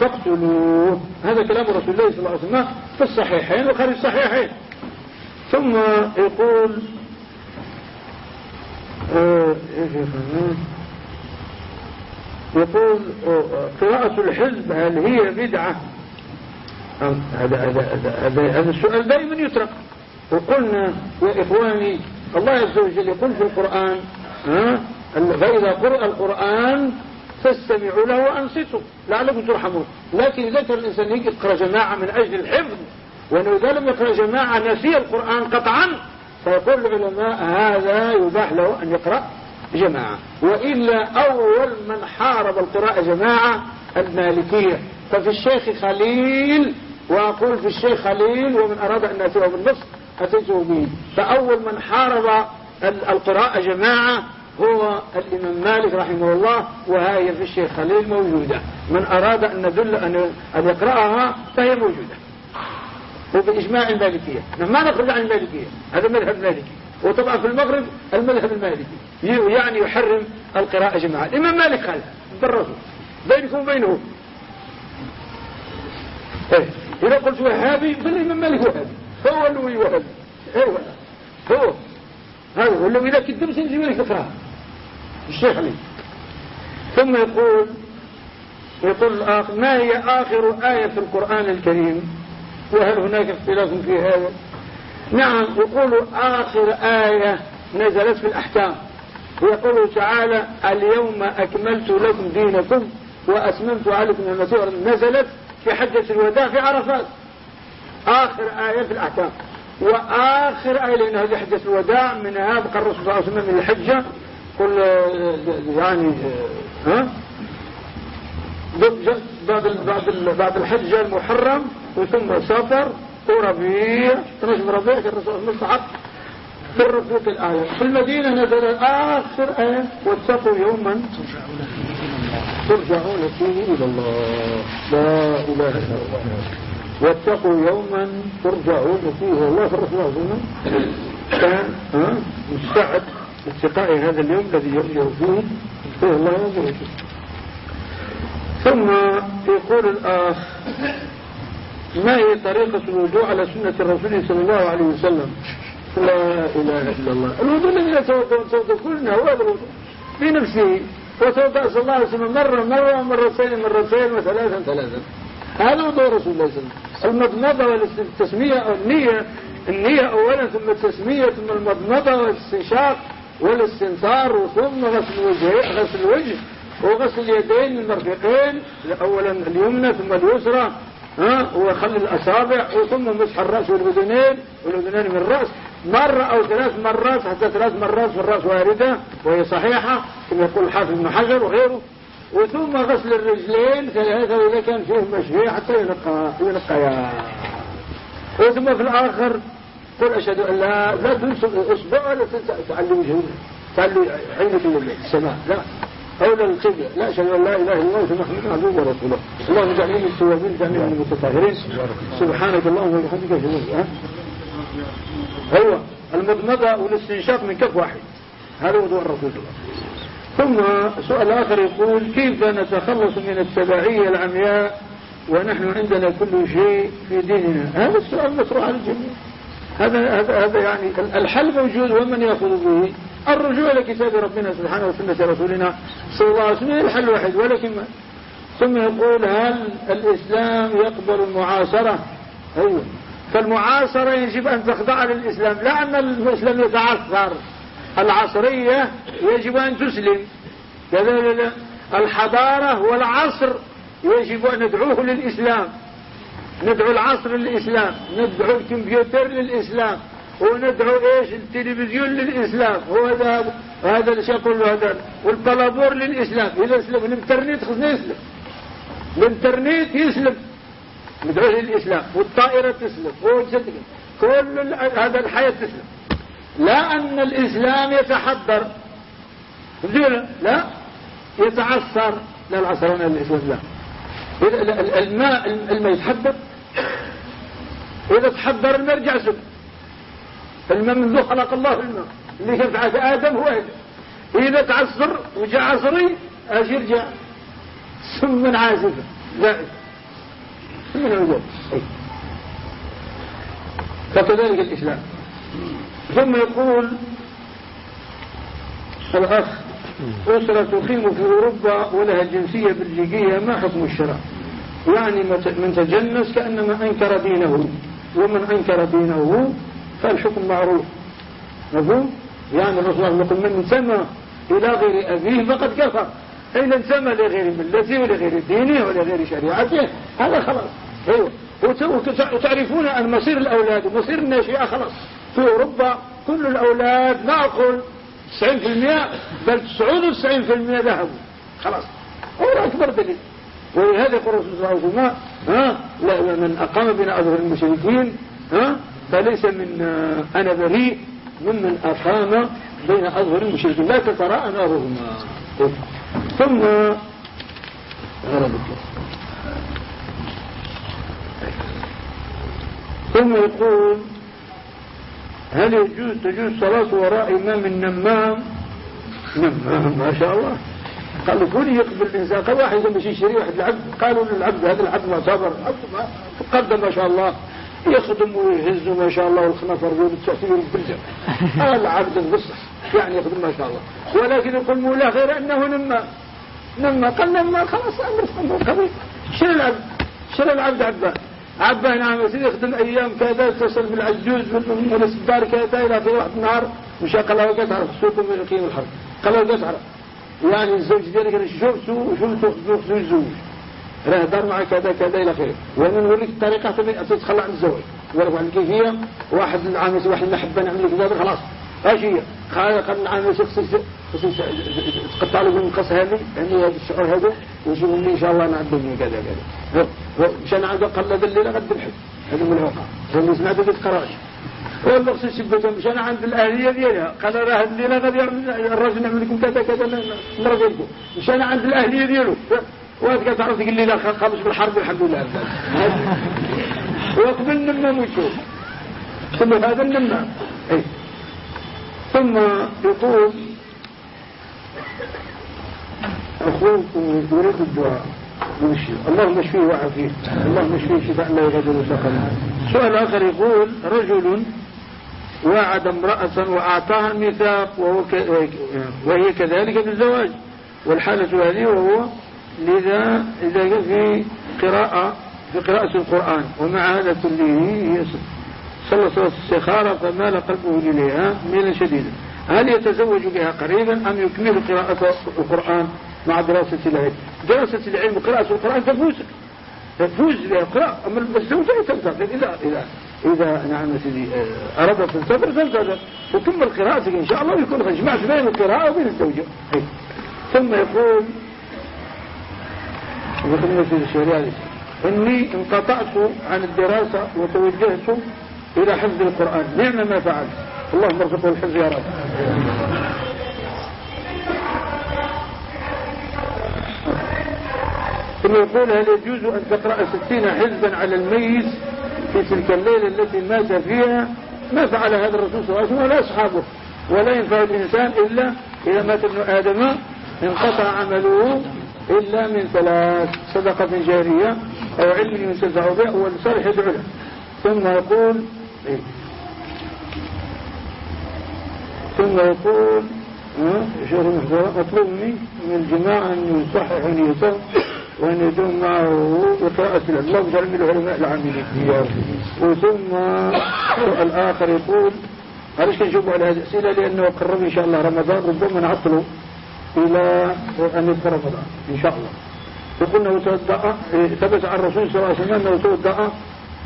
فاقتلوه. هذا كلام رسول الله صلى الله عليه وسلم في الصحيحين وخارج الصحيحين. ثم يقول آه، يقول آه، قراءة الحزب هل هي بدعة؟ هذا هذا هذا السؤال دائما يترك وقلنا يا إخواني الله عز وجل يقول في القرآن ها فإذا قرأ القرآن فاستمعوا له وأنصتوا. لعلكم ترحمون. لكن إذا كان الإنسان يقرأ جماعة من أجل الحفظ وأنه إذا لم يقرأ جماعة نسي القرآن قطعا فيقول العلماء هذا يباح له أن يقرأ جماعة. وإلا أول من حارب القراءة جماعة المالكية. ففي الشيخ خليل وأقول في الشيخ خليل ومن أراد أن أتيه بالنص أتيته به. فأول من حارب القراءة جماعة هو الإمام مالك رحمه الله وهي في الشيخ خليل موجودة. من أراد أن ندل أن يقرأها فهي موجودة. وبإجماع المالكية. نحن ما نخرج عن المالكية. هذا المذهب المالكي وطبعا في المغرب المذهب المالكي. يعني يحرم القراءة جماعة. الإمام مالك قال بالرسول بينكم وبينه. طيب إذا قلت وهابي فالإمام مالك وهابي. هو اللي وهابي أيوه هو. هذا هو. لو إذا كذب سنجي مالك فكرة الشيخ علي. ثم يقول يقول الآخر ما هي آخر آية في القرآن الكريم؟ وهل هناك اختلاف في هذا؟ نعم يقول آخر آية نزلت في الأحكام. ويقول تعالى اليوم أكملت لكم دينكم وأسممت عليكم نعمتي نزلت في حجة الوداع في عرفات. آخر آية في الأحكام. وآخر آية لأن هذه حجة الوداع منها بقى الرسول صلى الله عليه وسلم من الحجة قل يعني ها؟ بعد بعد بعد الحجة المحرم وثم سفر وربيع. تنجم ربيع الرسول مستحق في الركوع الآية. في المدينة نزل آخر آية واتقوا يوما ترجعون فيه إلى الله. لا إله إلا الله. واتقوا يوما ترجعون فيه الله. في الرسول كان مستعد. اتقاء هذا اليوم الذي يرجع فيه فيه الله يرجع ثم يقول الآخ ما هي طريقة الوضوء على سنة الرسول صلى الله عليه وسلم؟ لا إله إلا الله. الوضوء الذي يتوضا كلنا هو الوضوء في نفسه. وتوضا صلى الله عليه وسلم مرة مرة مرتين مرتين وثلاثا ثلاثا هذا وضوء رسول الله صلى الله عليه وسلم. المضمضة والتسمية أو النية النية أولا ثم التسمية ثم المضمضة والاستنشاق والاستنثار ثم غسل الوجه غسل الوجه وغسل اليدين المرفقين أولا اليمنى ثم اليسرى ها وخلي الأصابع وثم مسح الرأس والأذنين والأذنين من الرأس. مرة أو ثلاث مرات حتى ثلاث مرات في الرأس واردة وهي صحيحة كما يقول الحافظ ابن حجر وغيره. وثم غسل الرجلين ثلاثة إذا كان فيه مشي حتى ينقى ينقيا وثم في الآخر قل أشهد أن لا لا تنسوا أصبع ولا تعلي وجهه تعلي عينك للسماء لا. أولى القبلة لا أشهد أن لا إله إلا الله محمد عبده ورسوله. اللهم اجعلني من التوابين اجعلني من المتطهرين. سبحانك اللهم وبحمدك أشهد أيوه المضمضة والاستنشاق من كف واحد. هذا وضوء الرسول ثم سؤال آخر يقول كيف نتخلص من التبعية العمياء ونحن عندنا كل شيء في ديننا؟ هذا السؤال مطروح على الجميع. هذا هذا هذا يعني الحل موجود ومن يأخذ به؟ الرجوع إلى كتاب ربنا سبحانه وسنة رسولنا صلى الله عليه وسلم. الحل واحد. ولكن ثم يقول هل الإسلام يقبل المعاصرة؟ أيوة. فالمعاصرة يجب أن تخضع للإسلام. لا أن الإسلام يتعثر. العصرية يجب أن تسلم. كذلك الحضارة والعصر يجب أن ندعوه للإسلام. ندعو العصر للإسلام ندعو الكمبيوتر للإسلام وندعو إيش؟ التلفزيون للإسلام. هو هذا هذا اللي يقول له هذا. والبلابور للإسلام. إذا اسلم الإنترنت خصنا يسلم. الإنترنت يسلم. ندعو للإسلام. والطائرة تسلم. كل هذا الحياة تسلم. لا أن الإسلام يتحضر. لا. يتعثر. لا العصرون الإسلام لا. الماء الماء يتحضر إذا تحضر الماء يرجع سب الماء منذ خلق الله الماء. اللي كان في آدم هو هذا. إذا تعصر وجاء عصري أجي يرجع. سما عازفا زائد من الوجود فكذلك الإسلام. ثم يقول الأخ أسرة تقيم في أوروبا ولها جنسية بلجيكية ما حكم الشرع؟ يعني من تجنس كأنما أنكر دينه. ومن أنكر دينه فالحكم معروف. مفهوم؟ يعني الرسول يقول من انتمى إلى غير أبيه فقد كفر. حين انتمى لغير ملته ولغير دينه ولغير شريعته. هذا خلاص. أيوه. وتعرفون أن مصير الأولاد. ومصير الناشئة خلاص. في أوروبا كل الأولاد لا أقول 90% بل 99% ذهبوا خلاص. هو أكبر دليل. ولهذا يقول الرسول صلى الله عليه وسلم ها من أقام بنا أظهر المشركين ها فليس من أنا بريء ممن أقام بين أظهر المشركين. لا تتراءى نارهما ثم ثم يقول هل يجوز تجوز صلاة وراء إمام النمام؟ نمام ما شاء الله. قالوا كل يقبل الإنسان قال واحد يمشي يشتري واحد العبد؟ قالوا للعبد هذا العبد معتبر العبد قدم ما شاء الله. يخدم ويهز ما شاء الله والخنفر والتأثير والبرجة العبد بصح يعني يخدم ما شاء الله. ولكن يقول مولاه غير أنه نما نما قال نما خلاص أمر قضية شنو العبد شنو العبد عبان عبان نعم يخدم أيام كذا اتصل بالعجوز الدار كذا إلى في واحد النهار مشى قال له قطع السوق من يقيم الحرب. قال له قطع يعني الزوج ديالك شوف شوف شوف الزوج. راه دار معك كذا كذا إلى آخره. وأنا نوريك الطريقة تتخلى عن الزواج. ولك عن الكيفيه واحد العامل واحد المحبه نعمل لك خلاص. اش هي؟ قال خصك خصك تقطع له المقص هذه يعني هذا الشعور هذا ويجيب لي إن شاء الله نعدل من كذا كذا. مشان عنده قلد الليلة غد الحب هذا من الواقع. هو سمعت ذيك القراش ولا خصو شبته مشان عند الأهلية ديالها. قال راه الليلة غادي الراجل نعمل لكم كذا كذا. المره ديالكم مشان عند الأهلية ديالو. وهذا تعرف تقول لي لا خلص بالحرب الحمد لله وقبل نما موتوا ثم هذا النما أي. ثم يقول أخوك يريد الدعاء. اللهم اشفيه وعافيه اللهم اشفيه شفاء لا يغادر سقما سؤال آخر يقول رجل وعد امرأة وأعطاها الميثاق وهو ك... وهي كذلك بالزواج والحالة هذه وهو لذا إذا في قراءة في قراءة القرآن. ومع هذا كله صلى صلاة السخارة فمال قلبه إليها ميلا شديدا هل يتزوج بها قريبا أم يكمل قراءة القرآن؟ مع دراسة العلم. دراسة العلم وقراءة القرآن تفوز. تفوز بها قراءة أما الزوجة تنتظر إذا إذا إذا نعم سيدي آه، أردت تنتظر تنتظر وتكمل قراءتك إن شاء الله يكون جمعت بين القراءة وبين الزوجة. ثم يقول وخدمة الشريعة إني انقطعت عن الدراسة وتوجهت إلى حفظ القرآن. نعم ما فعلت. اللهم ارزقه الحفظ يا رب. ثم يقول هل يجوز أن تقرأ ستين حزبا على الميت في تلك الليلة التي مات فيها؟ ما فعل هذا الرسول صلى الله عليه وسلم ولا أصحابه ولا ينفع الإنسان إلا إذا مات ابن آدم انقطع عمله إلا من ثلاث صدقة جارية أو علم ينتزع به والصالح يدعو له ثم يقول إيه؟ ثم يقول شيخ مطلوب مني من الجماعة أن يصححوا نيته وأن يدوم معه بقراءة الله وجعل من العلماء العاملين. وثم الآخر يقول علاش كنجاوبوا على هذه الأسئلة لأنه قرب إن شاء الله رمضان ربما نعطلوا إلى أن يدخل رمضان إن شاء الله. وقلنا توضأ ثبت عن الرسول صلى الله عليه وسلم أنه توضأ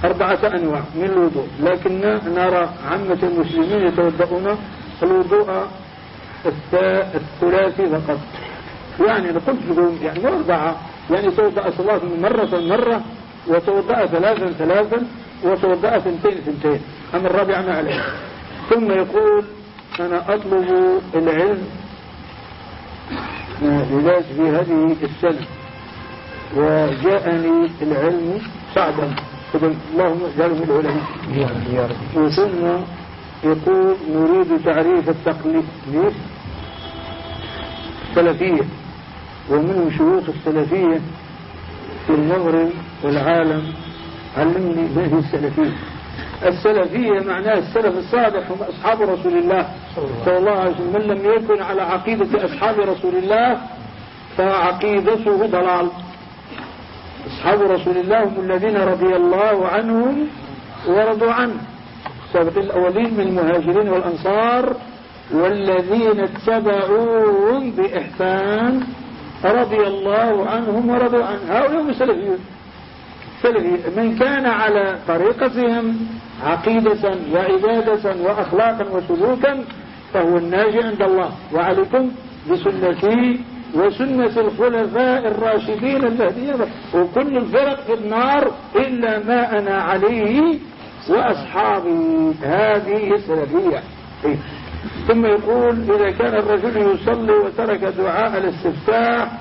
أربعة أنواع من الوضوء. لكن نرى عامة المسلمين يتوضؤون الوضوء الثلاثي فقط. يعني قلت لكم يعني أربعة يعني توضأ صلاة مرة مرة وتوضأ ثلاثا ثلاثا وتوضأ ثنتين ثنتين أما الرابعة ما عليه. ثم يقول أنا أطلب العلم علاج في هذه السنة. وجاءني العلم صعبا. اللهم اجعله من العلماء. وثم يقول نريد تعريف التقليد. السلفية ومن شيوخ السلفية في المغرب والعالم. علمني ما هي السلفية. السلفية معناها السلف الصالح هم أصحاب رسول الله صلى الله عليه وسلم. من لم يكن على عقيدة أصحاب رسول الله فعقيدته ضلال. أصحاب رسول الله هم الذين رضي الله عنهم ورضوا عنه. السابقين الأولين من المهاجرين والأنصار والذين اتبعوهم بإحسان رضي الله عنهم ورضوا عنه. هؤلاء هم السلفيون. من كان على طريقتهم عقيدة وعبادة وأخلاقا وسلوكا فهو الناجي عند الله. وعليكم بسنتي وسنة الخلفاء الراشدين الذين وكل الفرق في النار إلا ما أنا عليه وأصحابي. هذه السلفية. إيه. ثم يقول إذا كان الرجل يصلي وترك دعاء الاستفتاح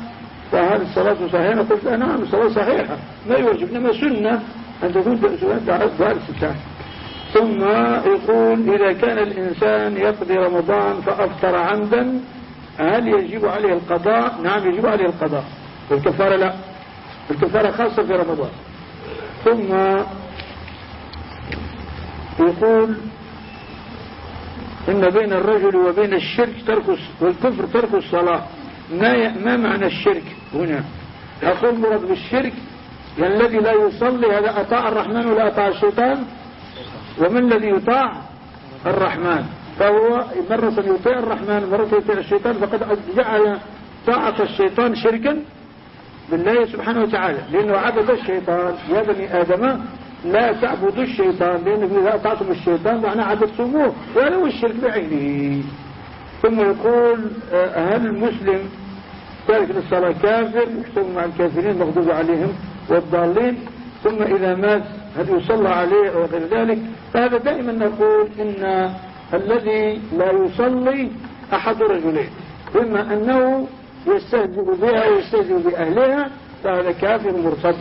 فهل الصلاة صحيحة؟ قلت نعم الصلاة صحيحة. ما يوجب إنما سنة أن تكون دعاء الاستفتاح. ثم يقول إذا كان الإنسان يقضي رمضان فأفطر عمدا هل يجب عليه القضاء؟ نعم يجب عليه القضاء. والكفارة لا. الكفارة خاصة في رمضان. ثم يقول إن بين الرجل وبين الشرك ترك والكفر ترك الصلاة. ما ما معنى الشرك هنا؟ أقول مراد بالشرك الذي لا يصلي هذا أطاع الرحمن ولا أطاع الشيطان؟ ومن الذي يطاع؟ الرحمن. فهو مرة يطيع الرحمن مرة يطيع الشيطان فقد جعل طاعة الشيطان شركا بالله سبحانه وتعالى. لأنه عبد الشيطان يا بني آدم لا تعبدوا الشيطان لأنه إذا أطعتم الشيطان معنى عبدتموه ولو الشرك بعينه. ثم يقول آه، هل المسلم تارك للصلاة كافر؟ يحسب مع الكافرين المغضوب عليهم والضالين. ثم إذا مات هل يصلى عليه أو غير ذلك؟ فهذا دائما نقول إن الذي لا يصلي أحد رجلين. إما أنه يستهزئ بها ويستهزئ بأهلها فهذا كافر مرتد.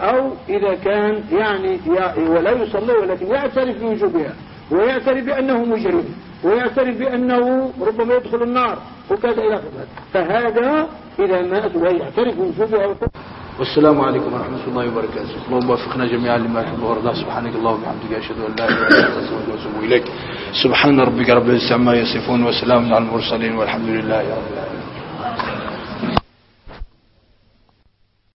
أو إذا كان يعني ولا يصلي ولكن يعترف بوجوبها ويعترف بأنه مجرم ويعترف بأنه ربما يدخل النار وكذا إلى آخره. فهذا إذا مات ويعترف بوجوبها والسلام عليكم ورحمة الله وبركاته. اللهم وفقنا جميعا لما يحب ويرضى سبحانك اللهم وبحمدك أشهد أن لا إله إلا أنت أستغفرك وأتوب إليك. سبحان ربك رب العزة عما يصفون وسلام على المرسلين والحمد لله رب العالمين.